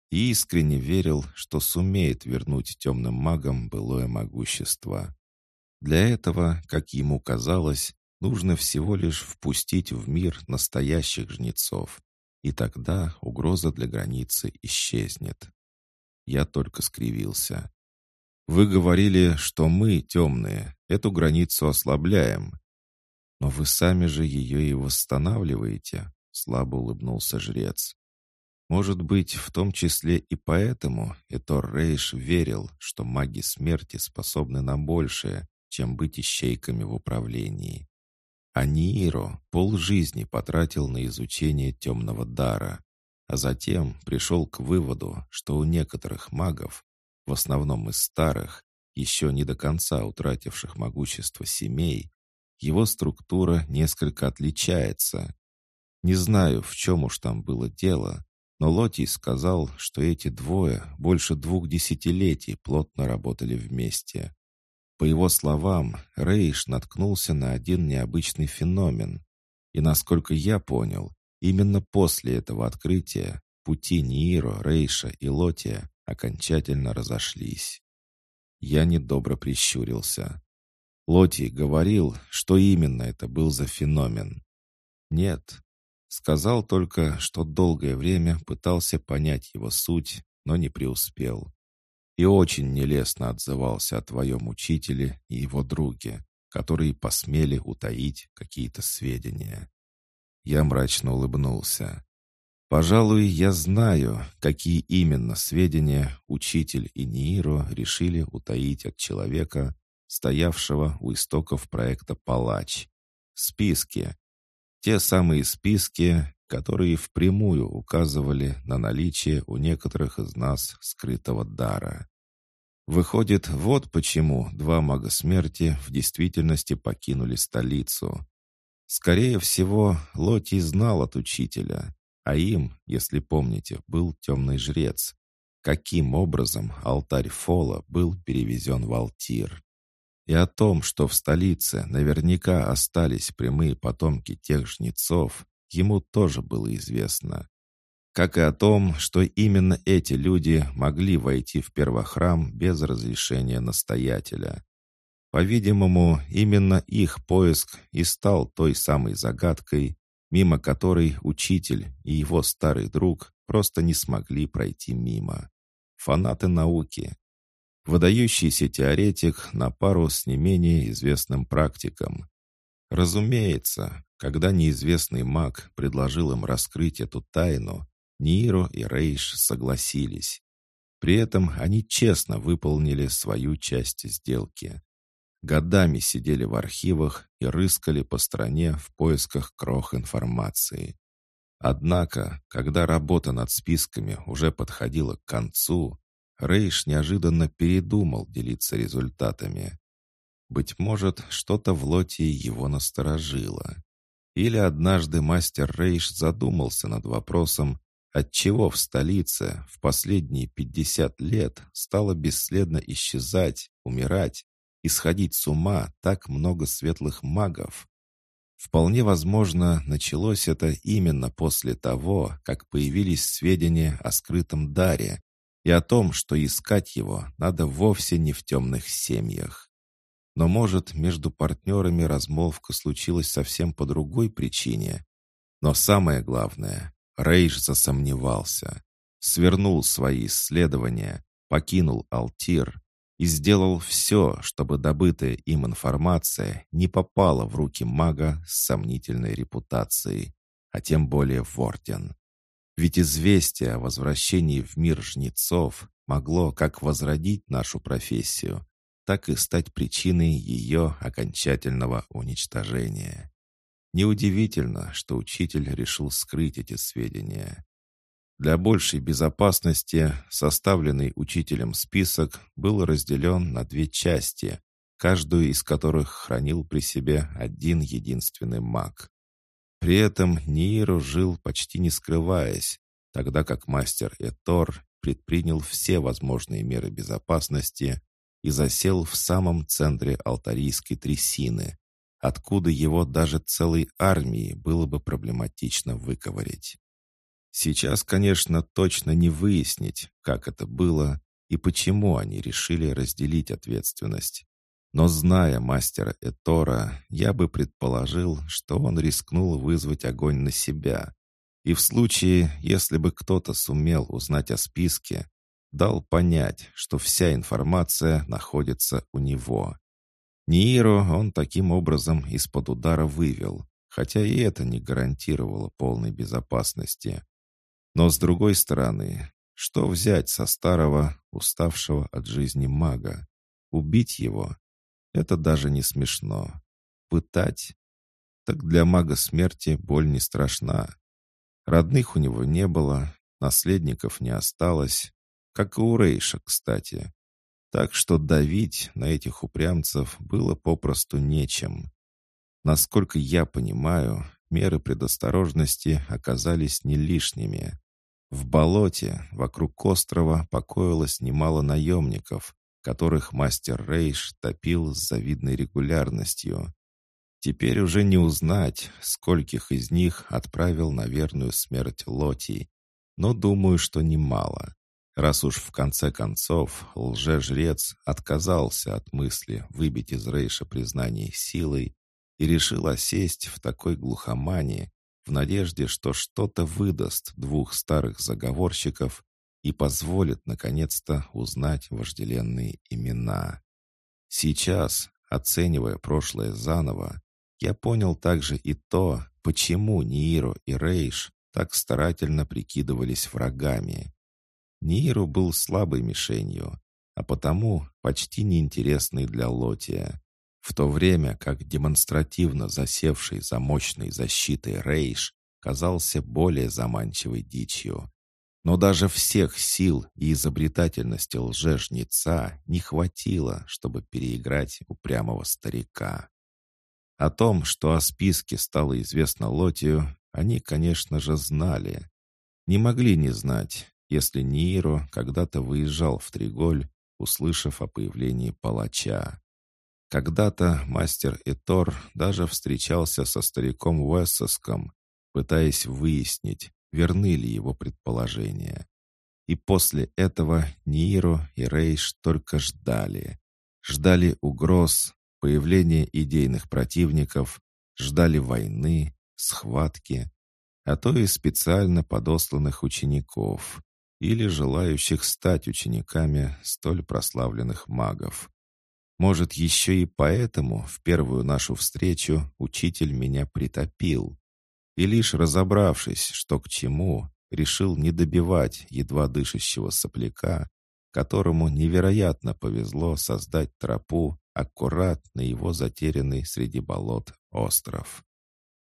Speaker 1: и искренне верил, что сумеет вернуть темным магам былое могущество. Для этого, как ему казалось, нужно всего лишь впустить в мир настоящих жнецов, и тогда угроза для границы исчезнет. Я только скривился. «Вы говорили, что мы, темные, эту границу ослабляем. Но вы сами же ее и восстанавливаете», — слабо улыбнулся жрец. «Может быть, в том числе и поэтому Этор Рейш верил, что маги смерти способны на большее, чем быть ищейками в управлении. А Нииро полжизни потратил на изучение темного дара, а затем пришел к выводу, что у некоторых магов, в основном из старых, еще не до конца утративших могущество семей, его структура несколько отличается. Не знаю, в чем уж там было дело, но Лотий сказал, что эти двое больше двух десятилетий плотно работали вместе. По его словам, Рейш наткнулся на один необычный феномен. И насколько я понял, именно после этого открытия пути Нииро, Рейша и Лотия окончательно разошлись. Я недобро прищурился. Лотий говорил, что именно это был за феномен. Нет, сказал только, что долгое время пытался понять его суть, но не преуспел. и очень нелестно отзывался о твоем учителе и его друге, которые посмели утаить какие-то сведения. Я мрачно улыбнулся. Пожалуй, я знаю, какие именно сведения учитель и Нииро решили утаить от человека, стоявшего у истоков проекта «Палач». Списки. Те самые списки, которые впрямую указывали на наличие у некоторых из нас скрытого дара. Выходит, вот почему два мага смерти в действительности покинули столицу. Скорее всего, Лоти знал от учителя, а им, если помните, был темный жрец. Каким образом алтарь Фола был перевезен в Алтир? И о том, что в столице наверняка остались прямые потомки тех жнецов, ему тоже было известно. Как и о том, что именно эти люди могли войти в первохрам без разрешения настоятеля. По-видимому, именно их поиск и стал той самой загадкой, мимо которой учитель и его старый друг просто не смогли пройти мимо. Фанаты науки. Выдающийся теоретик на пару с не менее известным практиком. Разумеется, когда неизвестный маг предложил им раскрыть эту тайну, Ниро и Рейш согласились. При этом они честно выполнили свою часть сделки. Годами сидели в архивах и рыскали по стране в поисках крох информации. Однако, когда работа над списками уже подходила к концу, Рейш неожиданно передумал делиться результатами. Быть может, что-то в лоте его насторожило. Или однажды мастер Рейш задумался над вопросом, отчего в столице в последние 50 лет стало бесследно исчезать, умирать и сходить с ума так много светлых магов. Вполне возможно, началось это именно после того, как появились сведения о скрытом даре и о том, что искать его надо вовсе не в темных семьях. Но, может, между партнерами размолвка случилась совсем по другой причине. Но самое главное, Рейш засомневался, свернул свои исследования, покинул Алтир и сделал все, чтобы добытая им информация не попала в руки мага с сомнительной репутацией, а тем более в Орден. Ведь известие о возвращении в мир жнецов могло как возродить нашу профессию, так и стать причиной ее окончательного уничтожения. Неудивительно, что учитель решил скрыть эти сведения. Для большей безопасности составленный учителем список был разделен на две части, каждую из которых хранил при себе один единственный маг. При этом Нииру жил почти не скрываясь, тогда как мастер Этор предпринял все возможные меры безопасности и засел в самом центре алтарийской трясины, откуда его даже целой армии было бы проблематично выковырять. Сейчас, конечно, точно не выяснить, как это было и почему они решили разделить ответственность. Но зная мастера Этора, я бы предположил, что он рискнул вызвать огонь на себя. И в случае, если бы кто-то сумел узнать о списке, дал понять, что вся информация находится у него. Нииро он таким образом из-под удара вывел, хотя и это не гарантировало полной безопасности. Но с другой стороны, что взять со старого, уставшего от жизни мага? Убить его? Это даже не смешно. Пытать? Так для мага смерти боль не страшна. Родных у него не было, наследников не осталось, как и у Рейша, кстати. Так что давить на этих упрямцев было попросту нечем. Насколько я понимаю, меры предосторожности оказались не лишними. В болоте вокруг острова покоилось немало наемников, которых мастер Рейш топил с завидной регулярностью. Теперь уже не узнать, скольких из них отправил на верную смерть Лоти, но думаю, что немало раз уж в конце концов лже-жрец отказался от мысли выбить из Рейша признание силой и решил осесть в такой глухомании, в надежде, что что-то выдаст двух старых заговорщиков и позволит наконец-то узнать вожделенные имена. Сейчас, оценивая прошлое заново, я понял также и то, почему Нииру и Рейш так старательно прикидывались врагами. Нииру был слабой мишенью, а потому почти неинтересный для Лотия. В то время как демонстративно засевший за мощной защитой Рейш казался более заманчивой дичью. Но даже всех сил и изобретательности лжежнеца не хватило, чтобы переиграть упрямого старика. О том, что о списке стало известно Лотию, они, конечно же, знали. Не могли не знать, если Ниро когда-то выезжал в Триголь, услышав о появлении палача. Когда-то мастер Этор даже встречался со стариком Уэссоском, пытаясь выяснить, верны ли его предположения. И после этого Ниро и Рейш только ждали. Ждали угроз, появления идейных противников, ждали войны, схватки, а то и специально подосланных учеников или желающих стать учениками столь прославленных магов. Может, еще и поэтому в первую нашу встречу учитель меня притопил. И лишь разобравшись, что к чему, решил не добивать едва дышащего сопляка, которому невероятно повезло создать тропу аккурат его затерянный среди болот остров.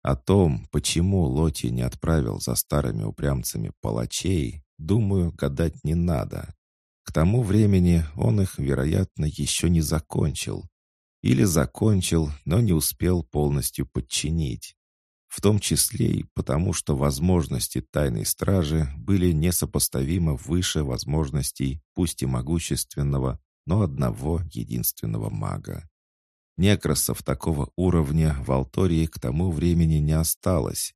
Speaker 1: О том, почему Лоти не отправил за старыми упрямцами палачей, думаю, гадать не надо. К тому времени он их, вероятно, еще не закончил. Или закончил, но не успел полностью подчинить. В том числе и потому, что возможности тайной стражи были несопоставимо выше возможностей, пусть и могущественного, но одного единственного мага. Некросов такого уровня в Алтории к тому времени не осталось.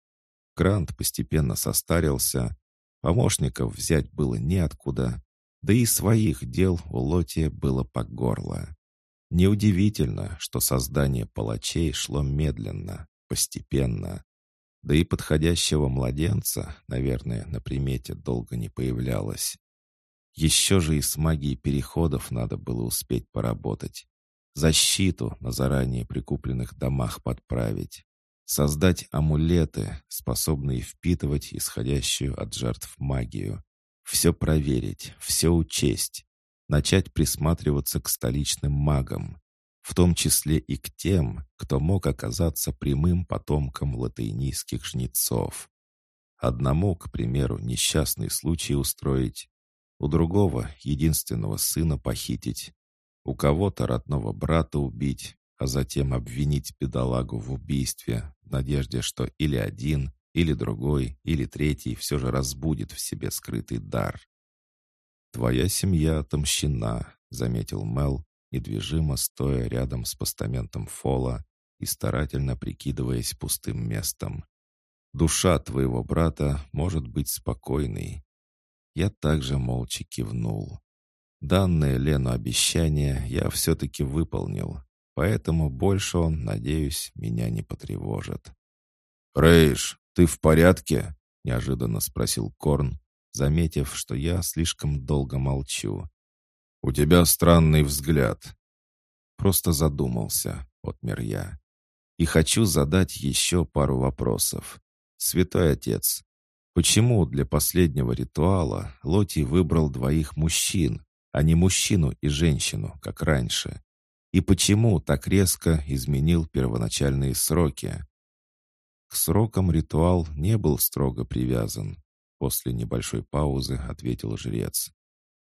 Speaker 1: Грант постепенно состарился, помощников взять было неоткуда, да и своих дел у Лотия было по горло. Неудивительно, что создание палачей шло медленно, постепенно. Да и подходящего младенца, наверное, на примете долго не появлялось. Еще же и с магией переходов надо было успеть поработать. Защиту на заранее прикупленных домах подправить. Создать амулеты, способные впитывать исходящую от жертв магию. Все проверить, все учесть. Начать присматриваться к столичным магам. В том числе и к тем, кто мог оказаться прямым потомком латынийских жнецов. Одному, к примеру, несчастный случай устроить, у другого единственного сына похитить, у кого-то родного брата убить, а затем обвинить бедолагу в убийстве в надежде, что или один, или другой, или третий все же разбудит в себе скрытый дар. «Твоя семья отомщена», — заметил Мел, недвижимо стоя рядом с постаментом Фола и старательно прикидываясь пустым местом. «Душа твоего брата может быть спокойной». Я также молча кивнул. Данное Лену обещание я все-таки выполнил, поэтому больше он, надеюсь, меня не потревожит. «Рейш, ты в порядке?» — неожиданно спросил Корн, заметив, что я слишком долго молчу. «У тебя странный взгляд». Просто задумался, отмер я. И хочу задать еще пару вопросов. Святой Отец, почему для последнего ритуала Лоти выбрал двоих мужчин, а не мужчину и женщину, как раньше? И почему так резко изменил первоначальные сроки? К срокам ритуал не был строго привязан. После небольшой паузы ответил жрец.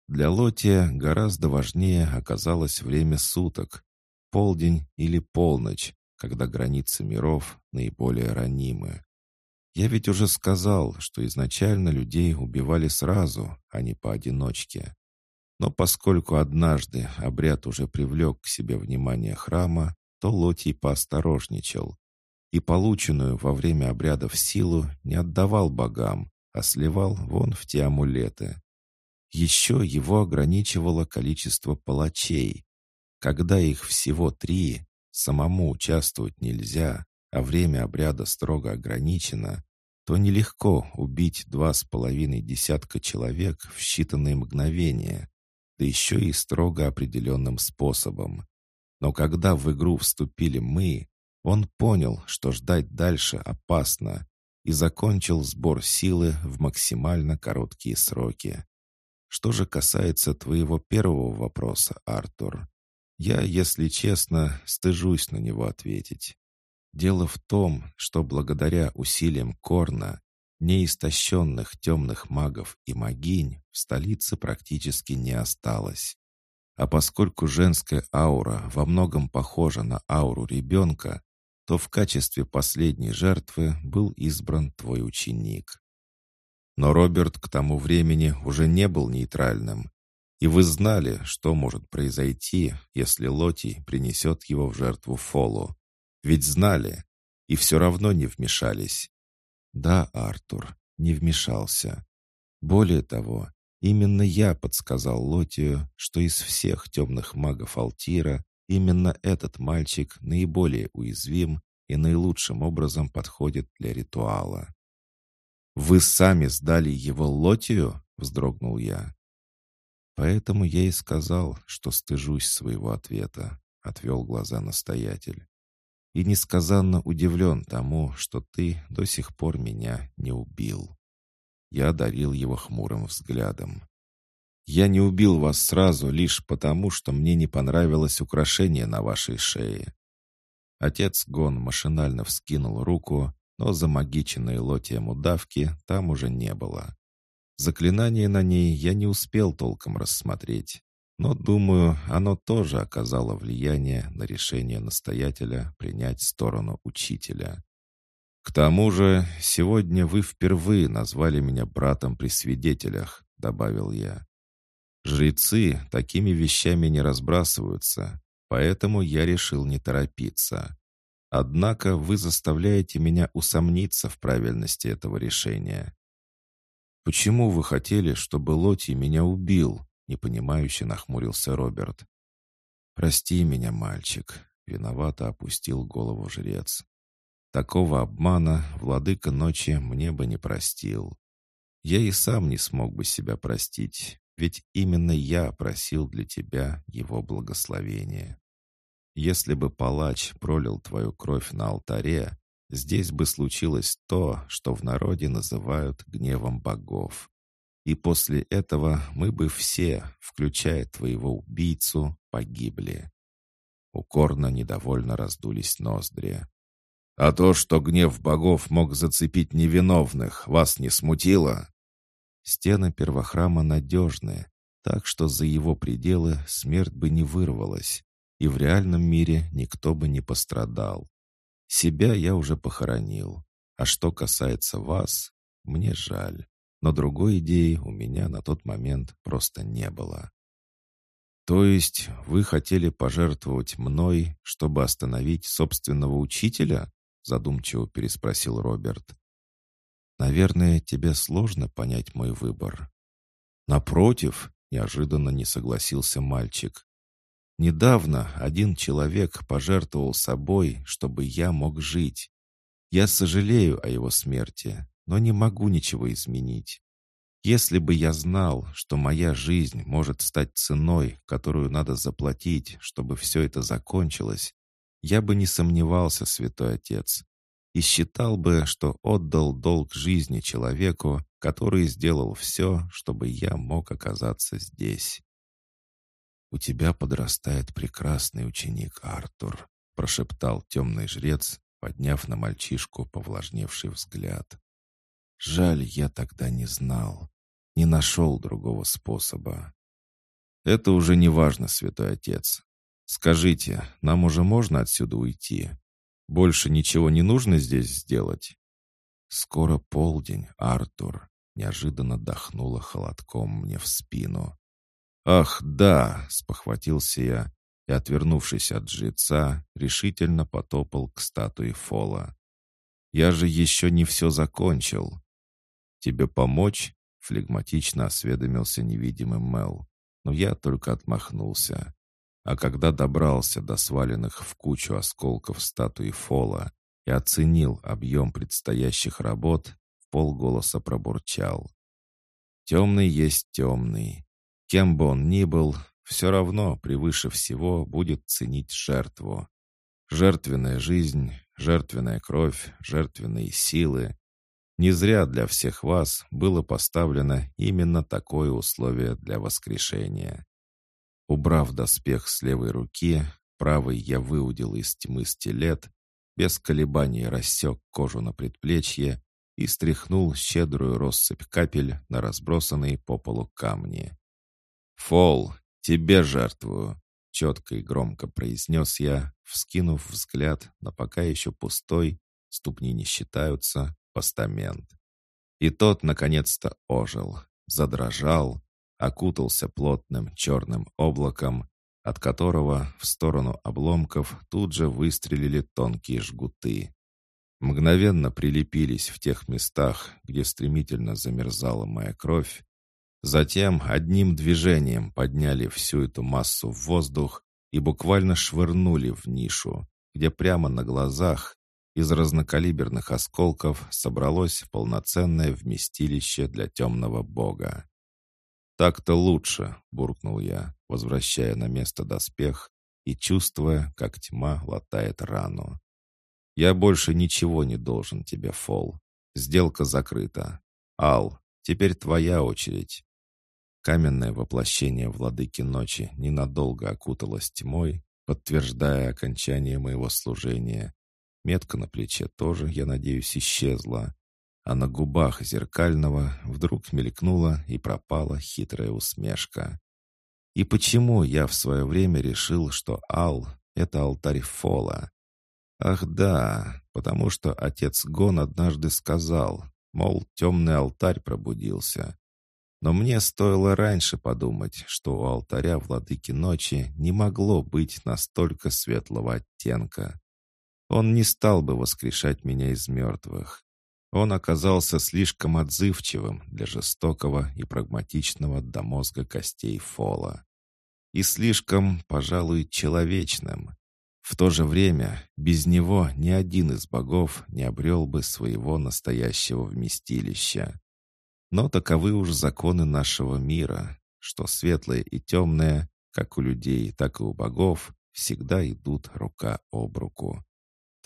Speaker 1: Для Лотия гораздо важнее оказалось время суток, полдень или полночь, когда границы миров наиболее ранимы. Я ведь уже сказал, что изначально людей убивали сразу, а не поодиночке. Но поскольку однажды обряд уже привлек к себе внимание храма, то Лотий поосторожничал и полученную во время обрядов силу не отдавал богам, а сливал вон в те амулеты. Еще его ограничивало количество палачей. Когда их всего три, самому участвовать нельзя, а время обряда строго ограничено, то нелегко убить два с половиной десятка человек в считанные мгновения, да еще и строго определенным способом. Но когда в игру вступили мы, он понял, что ждать дальше опасно, и закончил сбор силы в максимально короткие сроки. Что же касается твоего первого вопроса, Артур, я, если честно, стыжусь на него ответить. Дело в том, что благодаря усилиям Корна, неистощенных темных магов и магинь в столице практически не осталось. А поскольку женская аура во многом похожа на ауру ребенка, то в качестве последней жертвы был избран твой ученик. Но Роберт к тому времени уже не был нейтральным, и вы знали, что может произойти, если Лоти принесет его в жертву Фолу. Ведь знали, и все равно не вмешались. Да, Артур, не вмешался. Более того, именно я подсказал Лотию, что из всех темных магов Алтира именно этот мальчик наиболее уязвим и наилучшим образом подходит для ритуала. «Вы сами сдали его Лотию?» — вздрогнул я. «Поэтому я и сказал, что стыжусь своего ответа», — отвел глаза настоятель и несказанно удивлен тому, что ты до сих пор меня не убил». Я одарил его хмурым взглядом. «Я не убил вас сразу лишь потому, что мне не понравилось украшение на вашей шее». Отец Гон машинально вскинул руку, но замагиченной лотием удавки там уже не было. Заклинание на ней я не успел толком рассмотреть, но, думаю, оно тоже оказало влияние на решение настоятеля принять сторону учителя. «К тому же, сегодня вы впервые назвали меня братом при свидетелях», — добавил я. «Жрецы такими вещами не разбрасываются, поэтому я решил не торопиться. Однако вы заставляете меня усомниться в правильности этого решения». «Почему вы хотели, чтобы Лоти меня убил?» Непонимающе нахмурился Роберт. «Прости меня, мальчик», — виновато опустил голову жрец. «Такого обмана владыка ночи мне бы не простил. Я и сам не смог бы себя простить, ведь именно я просил для тебя его благословения. Если бы палач пролил твою кровь на алтаре, здесь бы случилось то, что в народе называют гневом богов. И после этого мы бы все, включая твоего убийцу, погибли. У Корна недовольно раздулись ноздри. «А то, что гнев богов мог зацепить невиновных, вас не смутило?» Стены первохрама надежны, так что за его пределы смерть бы не вырвалась, и в реальном мире никто бы не пострадал. Себя я уже похоронил, а что касается вас, мне жаль но другой идеи у меня на тот момент просто не было. «То есть вы хотели пожертвовать мной, чтобы остановить собственного учителя?» задумчиво переспросил Роберт. «Наверное, тебе сложно понять мой выбор». «Напротив», — неожиданно не согласился мальчик. «Недавно один человек пожертвовал собой, чтобы я мог жить. Я сожалею о его смерти, но не могу ничего изменить. Если бы я знал, что моя жизнь может стать ценой, которую надо заплатить, чтобы все это закончилось, я бы не сомневался, святой отец, и считал бы, что отдал долг жизни человеку, который сделал все, чтобы я мог оказаться здесь. «У тебя подрастает прекрасный ученик, Артур», прошептал темный жрец, подняв на мальчишку повлажневший взгляд. Жаль, я тогда не знал, не нашел другого способа. Это уже не важно, святой отец. Скажите, нам уже можно отсюда уйти? Больше ничего не нужно здесь сделать? Скоро полдень, Артур. Неожиданно дохнуло холодком мне в спину. «Ах, да!» — спохватился я и, отвернувшись от жреца, решительно потопал к статуе Фола. «Я же еще не все закончил. «Тебе помочь?» — флегматично осведомился невидимый Мел. Но я только отмахнулся. А когда добрался до сваленных в кучу осколков статуи Фола и оценил объем предстоящих работ, полголоса пробурчал. «Темный есть темный. Кем бы он ни был, все равно превыше всего будет ценить жертву. Жертвенная жизнь, жертвенная кровь, жертвенные силы. Не зря для всех вас было поставлено именно такое условие для воскрешения. Убрав доспех с левой руки, правой я выудил из тьмы стилет, без колебаний рассек кожу на предплечье и стряхнул щедрую россыпь капель на разбросанные по полу камни. «Фол, тебе жертвую!» — четко и громко произнес я, вскинув взгляд на пока еще пустой, ступни не считаются, постамент. И тот, наконец-то, ожил, задрожал, окутался плотным черным облаком, от которого в сторону обломков тут же выстрелили тонкие жгуты. Мгновенно прилепились в тех местах, где стремительно замерзала моя кровь, затем одним движением подняли всю эту массу в воздух и буквально швырнули в нишу, где прямо на глазах из разнокалиберных осколков собралось полноценное вместилище для темного бога. «Так-то лучше», — буркнул я, возвращая на место доспех и чувствуя, как тьма латает рану. «Я больше ничего не должен тебе, Фол. Сделка закрыта. Ал, теперь твоя очередь». Каменное воплощение владыки ночи ненадолго окуталось тьмой, подтверждая окончание моего служения, Метка на плече тоже, я надеюсь, исчезла. А на губах зеркального вдруг мелькнула и пропала хитрая усмешка. И почему я в свое время решил, что Ал — это алтарь Фола? Ах да, потому что отец Гон однажды сказал, мол, темный алтарь пробудился. Но мне стоило раньше подумать, что у алтаря владыки ночи не могло быть настолько светлого оттенка. Он не стал бы воскрешать меня из мертвых. Он оказался слишком отзывчивым для жестокого и прагматичного до мозга костей Фола. И слишком, пожалуй, человечным. В то же время без него ни один из богов не обрел бы своего настоящего вместилища. Но таковы уж законы нашего мира, что светлое и темное, как у людей, так и у богов, всегда идут рука об руку.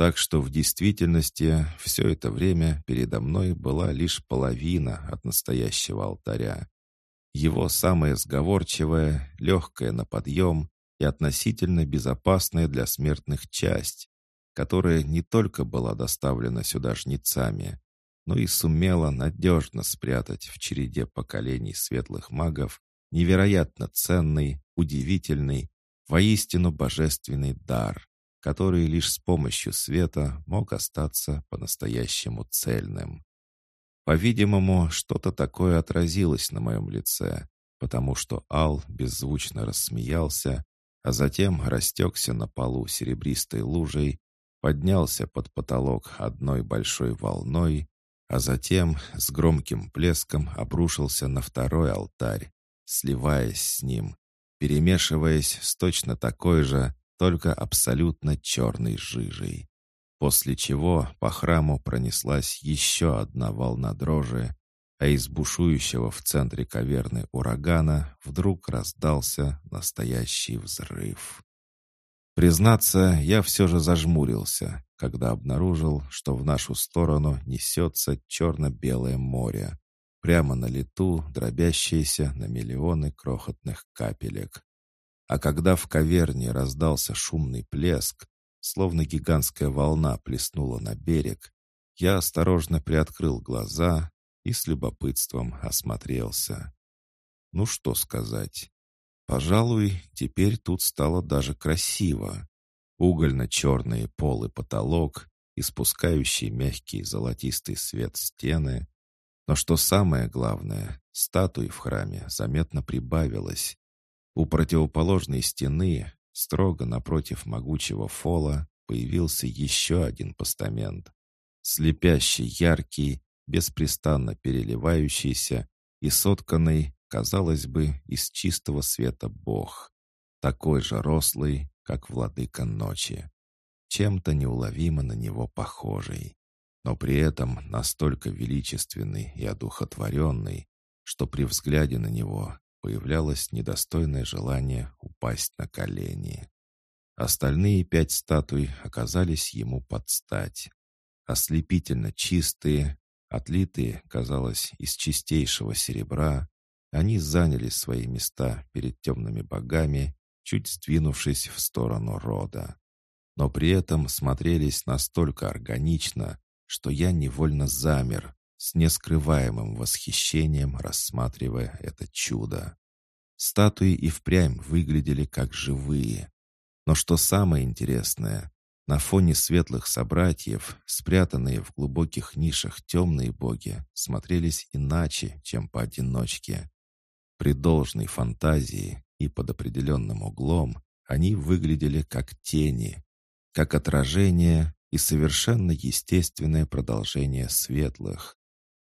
Speaker 1: Так что в действительности все это время передо мной была лишь половина от настоящего алтаря. Его самая сговорчивая, легкая на подъем и относительно безопасная для смертных часть, которая не только была доставлена сюда жнецами, но и сумела надежно спрятать в череде поколений светлых магов невероятно ценный, удивительный, воистину божественный дар который лишь с помощью света мог остаться по-настоящему цельным. По-видимому, что-то такое отразилось на моем лице, потому что Ал беззвучно рассмеялся, а затем растекся на полу серебристой лужей, поднялся под потолок одной большой волной, а затем с громким плеском обрушился на второй алтарь, сливаясь с ним, перемешиваясь с точно такой же, только абсолютно черной жижей. После чего по храму пронеслась еще одна волна дрожи, а из бушующего в центре каверны урагана вдруг раздался настоящий взрыв. Признаться, я все же зажмурился, когда обнаружил, что в нашу сторону несется черно-белое море, прямо на лету дробящееся на миллионы крохотных капелек. А когда в каверне раздался шумный плеск, словно гигантская волна плеснула на берег, я осторожно приоткрыл глаза и с любопытством осмотрелся. Ну что сказать. Пожалуй, теперь тут стало даже красиво. Угольно-черные пол и потолок, испускающие мягкий золотистый свет стены. Но что самое главное, статуй в храме заметно прибавилось, у противоположной стены, строго напротив могучего фола, появился еще один постамент. Слепящий, яркий, беспрестанно переливающийся и сотканный, казалось бы, из чистого света бог. Такой же рослый, как владыка ночи. Чем-то неуловимо на него похожий. но при этом настолько величественный и одухотворенный, что при взгляде на него появлялось недостойное желание упасть на колени. Остальные пять статуй оказались ему под стать. Ослепительно чистые, отлитые, казалось, из чистейшего серебра, они заняли свои места перед темными богами, чуть сдвинувшись в сторону рода. Но при этом смотрелись настолько органично, что я невольно замер, с нескрываемым восхищением рассматривая это чудо. Статуи и впрямь выглядели как живые. Но что самое интересное, на фоне светлых собратьев, спрятанные в глубоких нишах темные боги, смотрелись иначе, чем поодиночке. При должной фантазии и под определенным углом они выглядели как тени, как отражение и совершенно естественное продолжение светлых.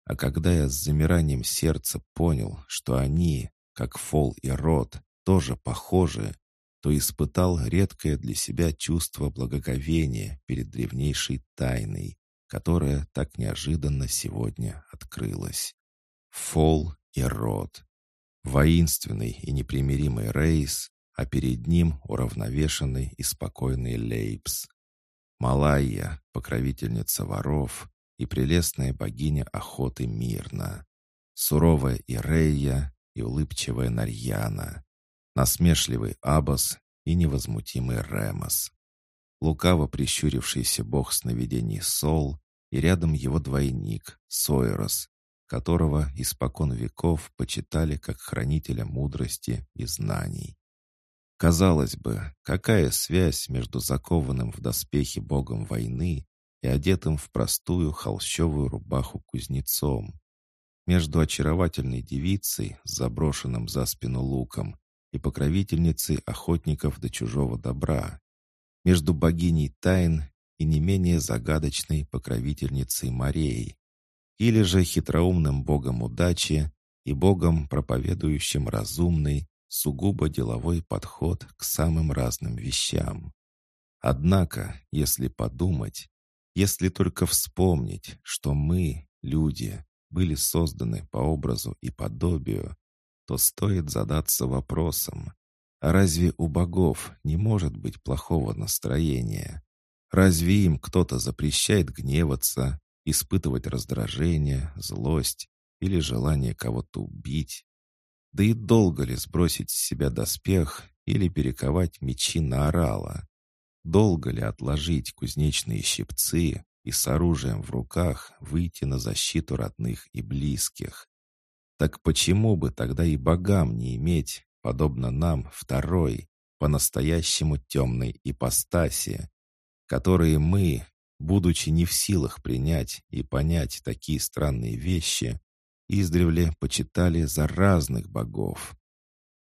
Speaker 1: А когда я с замиранием сердца понял, что они, как Фол и Рот, тоже похожи, то испытал редкое для себя чувство благоговения перед древнейшей тайной, которая так неожиданно сегодня открылась. Фол и Рот. Воинственный и непримиримый Рейс, а перед ним уравновешенный и спокойный Лейпс. Малайя, покровительница воров, и прелестная богиня охоты Мирна, суровая Ирея и улыбчивая Нарьяна, насмешливый Абас и невозмутимый Ремос, лукаво прищурившийся бог сновидений Сол и рядом его двойник Сойрос, которого испокон веков почитали как хранителя мудрости и знаний. Казалось бы, какая связь между закованным в доспехи богом войны и одетым в простую холщовую рубаху кузнецом. Между очаровательной девицей заброшенным за спину луком и покровительницей охотников до чужого добра. Между богиней тайн и не менее загадочной покровительницей морей. Или же хитроумным богом удачи и богом, проповедующим разумный, сугубо деловой подход к самым разным вещам. Однако, если подумать, если только вспомнить, что мы, люди, были созданы по образу и подобию, то стоит задаться вопросом, а разве у богов не может быть плохого настроения? Разве им кто-то запрещает гневаться, испытывать раздражение, злость или желание кого-то убить? Да и долго ли сбросить с себя доспех или перековать мечи на орала? Долго ли отложить кузнечные щипцы и с оружием в руках выйти на защиту родных и близких? Так почему бы тогда и богам не иметь, подобно нам, второй, по-настоящему темной ипостаси, которые мы, будучи не в силах принять и понять такие странные вещи, издревле почитали за разных богов?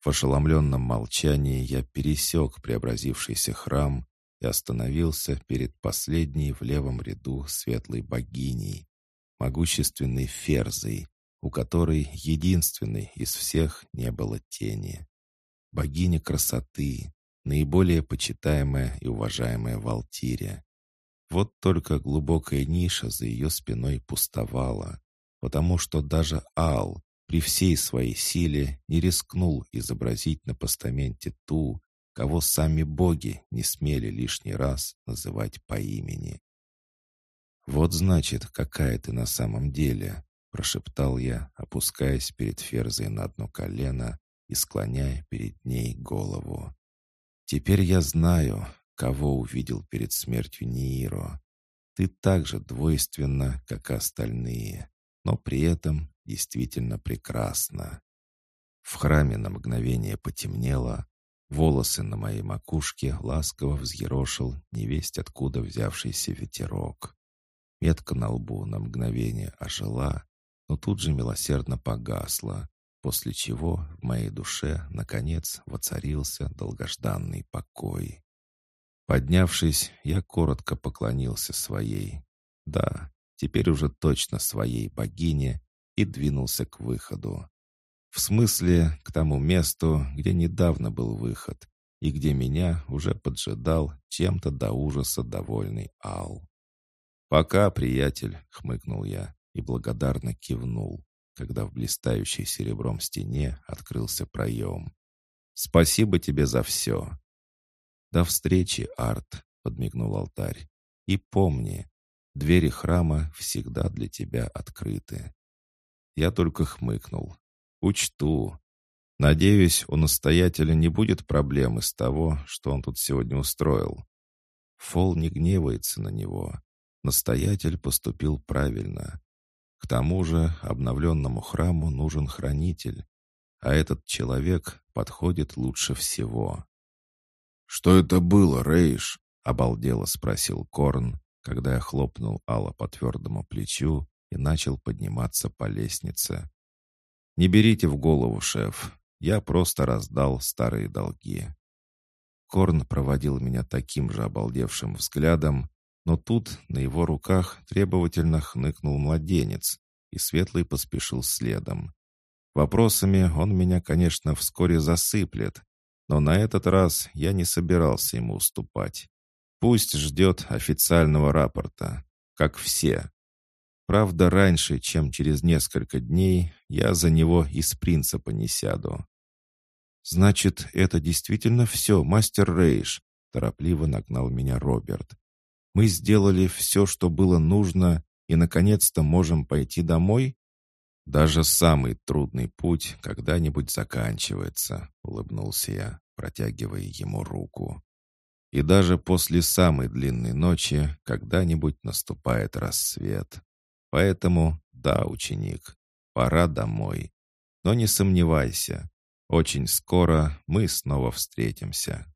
Speaker 1: В ошеломленном молчании я пересек преобразившийся храм и остановился перед последней в левом ряду светлой богиней, могущественной Ферзой, у которой единственной из всех не было тени. Богиня красоты, наиболее почитаемая и уважаемая в Алтире. Вот только глубокая ниша за ее спиной пустовала, потому что даже Ал при всей своей силе не рискнул изобразить на постаменте ту, кого сами боги не смели лишний раз называть по имени. «Вот значит, какая ты на самом деле», — прошептал я, опускаясь перед Ферзой на одно колено и склоняя перед ней голову. «Теперь я знаю, кого увидел перед смертью Нииро. Ты так же двойственна, как и остальные, но при этом действительно прекрасна». В храме на мгновение потемнело, Волосы на моей макушке ласково взъерошил невесть откуда взявшийся ветерок. Метка на лбу на мгновение ожила, но тут же милосердно погасла, после чего в моей душе, наконец, воцарился долгожданный покой. Поднявшись, я коротко поклонился своей, да, теперь уже точно своей богине, и двинулся к выходу. В смысле, к тому месту, где недавно был выход, и где меня уже поджидал чем-то до ужаса довольный Ал. «Пока, приятель», — хмыкнул я и благодарно кивнул, когда в блистающей серебром стене открылся проем. «Спасибо тебе за все». «До встречи, Арт», — подмигнул алтарь. «И помни, двери храма всегда для тебя открыты». Я только хмыкнул. «Учту. Надеюсь, у настоятеля не будет проблемы с того, что он тут сегодня устроил». Фол не гневается на него. Настоятель поступил правильно. К тому же обновленному храму нужен хранитель, а этот человек подходит лучше всего. «Что это было, Рейш?» — обалдело спросил Корн, когда я хлопнул Алла по твердому плечу и начал подниматься по лестнице. «Не берите в голову, шеф. Я просто раздал старые долги». Корн проводил меня таким же обалдевшим взглядом, но тут на его руках требовательно хныкнул младенец, и Светлый поспешил следом. Вопросами он меня, конечно, вскоре засыплет, но на этот раз я не собирался ему уступать. Пусть ждет официального рапорта, как все. Правда, раньше, чем через несколько дней, я за него из принципа не сяду. «Значит, это действительно все, мастер Рейш», — торопливо нагнал меня Роберт. Мы сделали все, что было нужно, и, наконец-то, можем пойти домой?» «Даже самый трудный путь когда-нибудь заканчивается», — улыбнулся я, протягивая ему руку. «И даже после самой длинной ночи когда-нибудь наступает рассвет. Поэтому, да, ученик, пора домой. Но не сомневайся, очень скоро мы снова встретимся».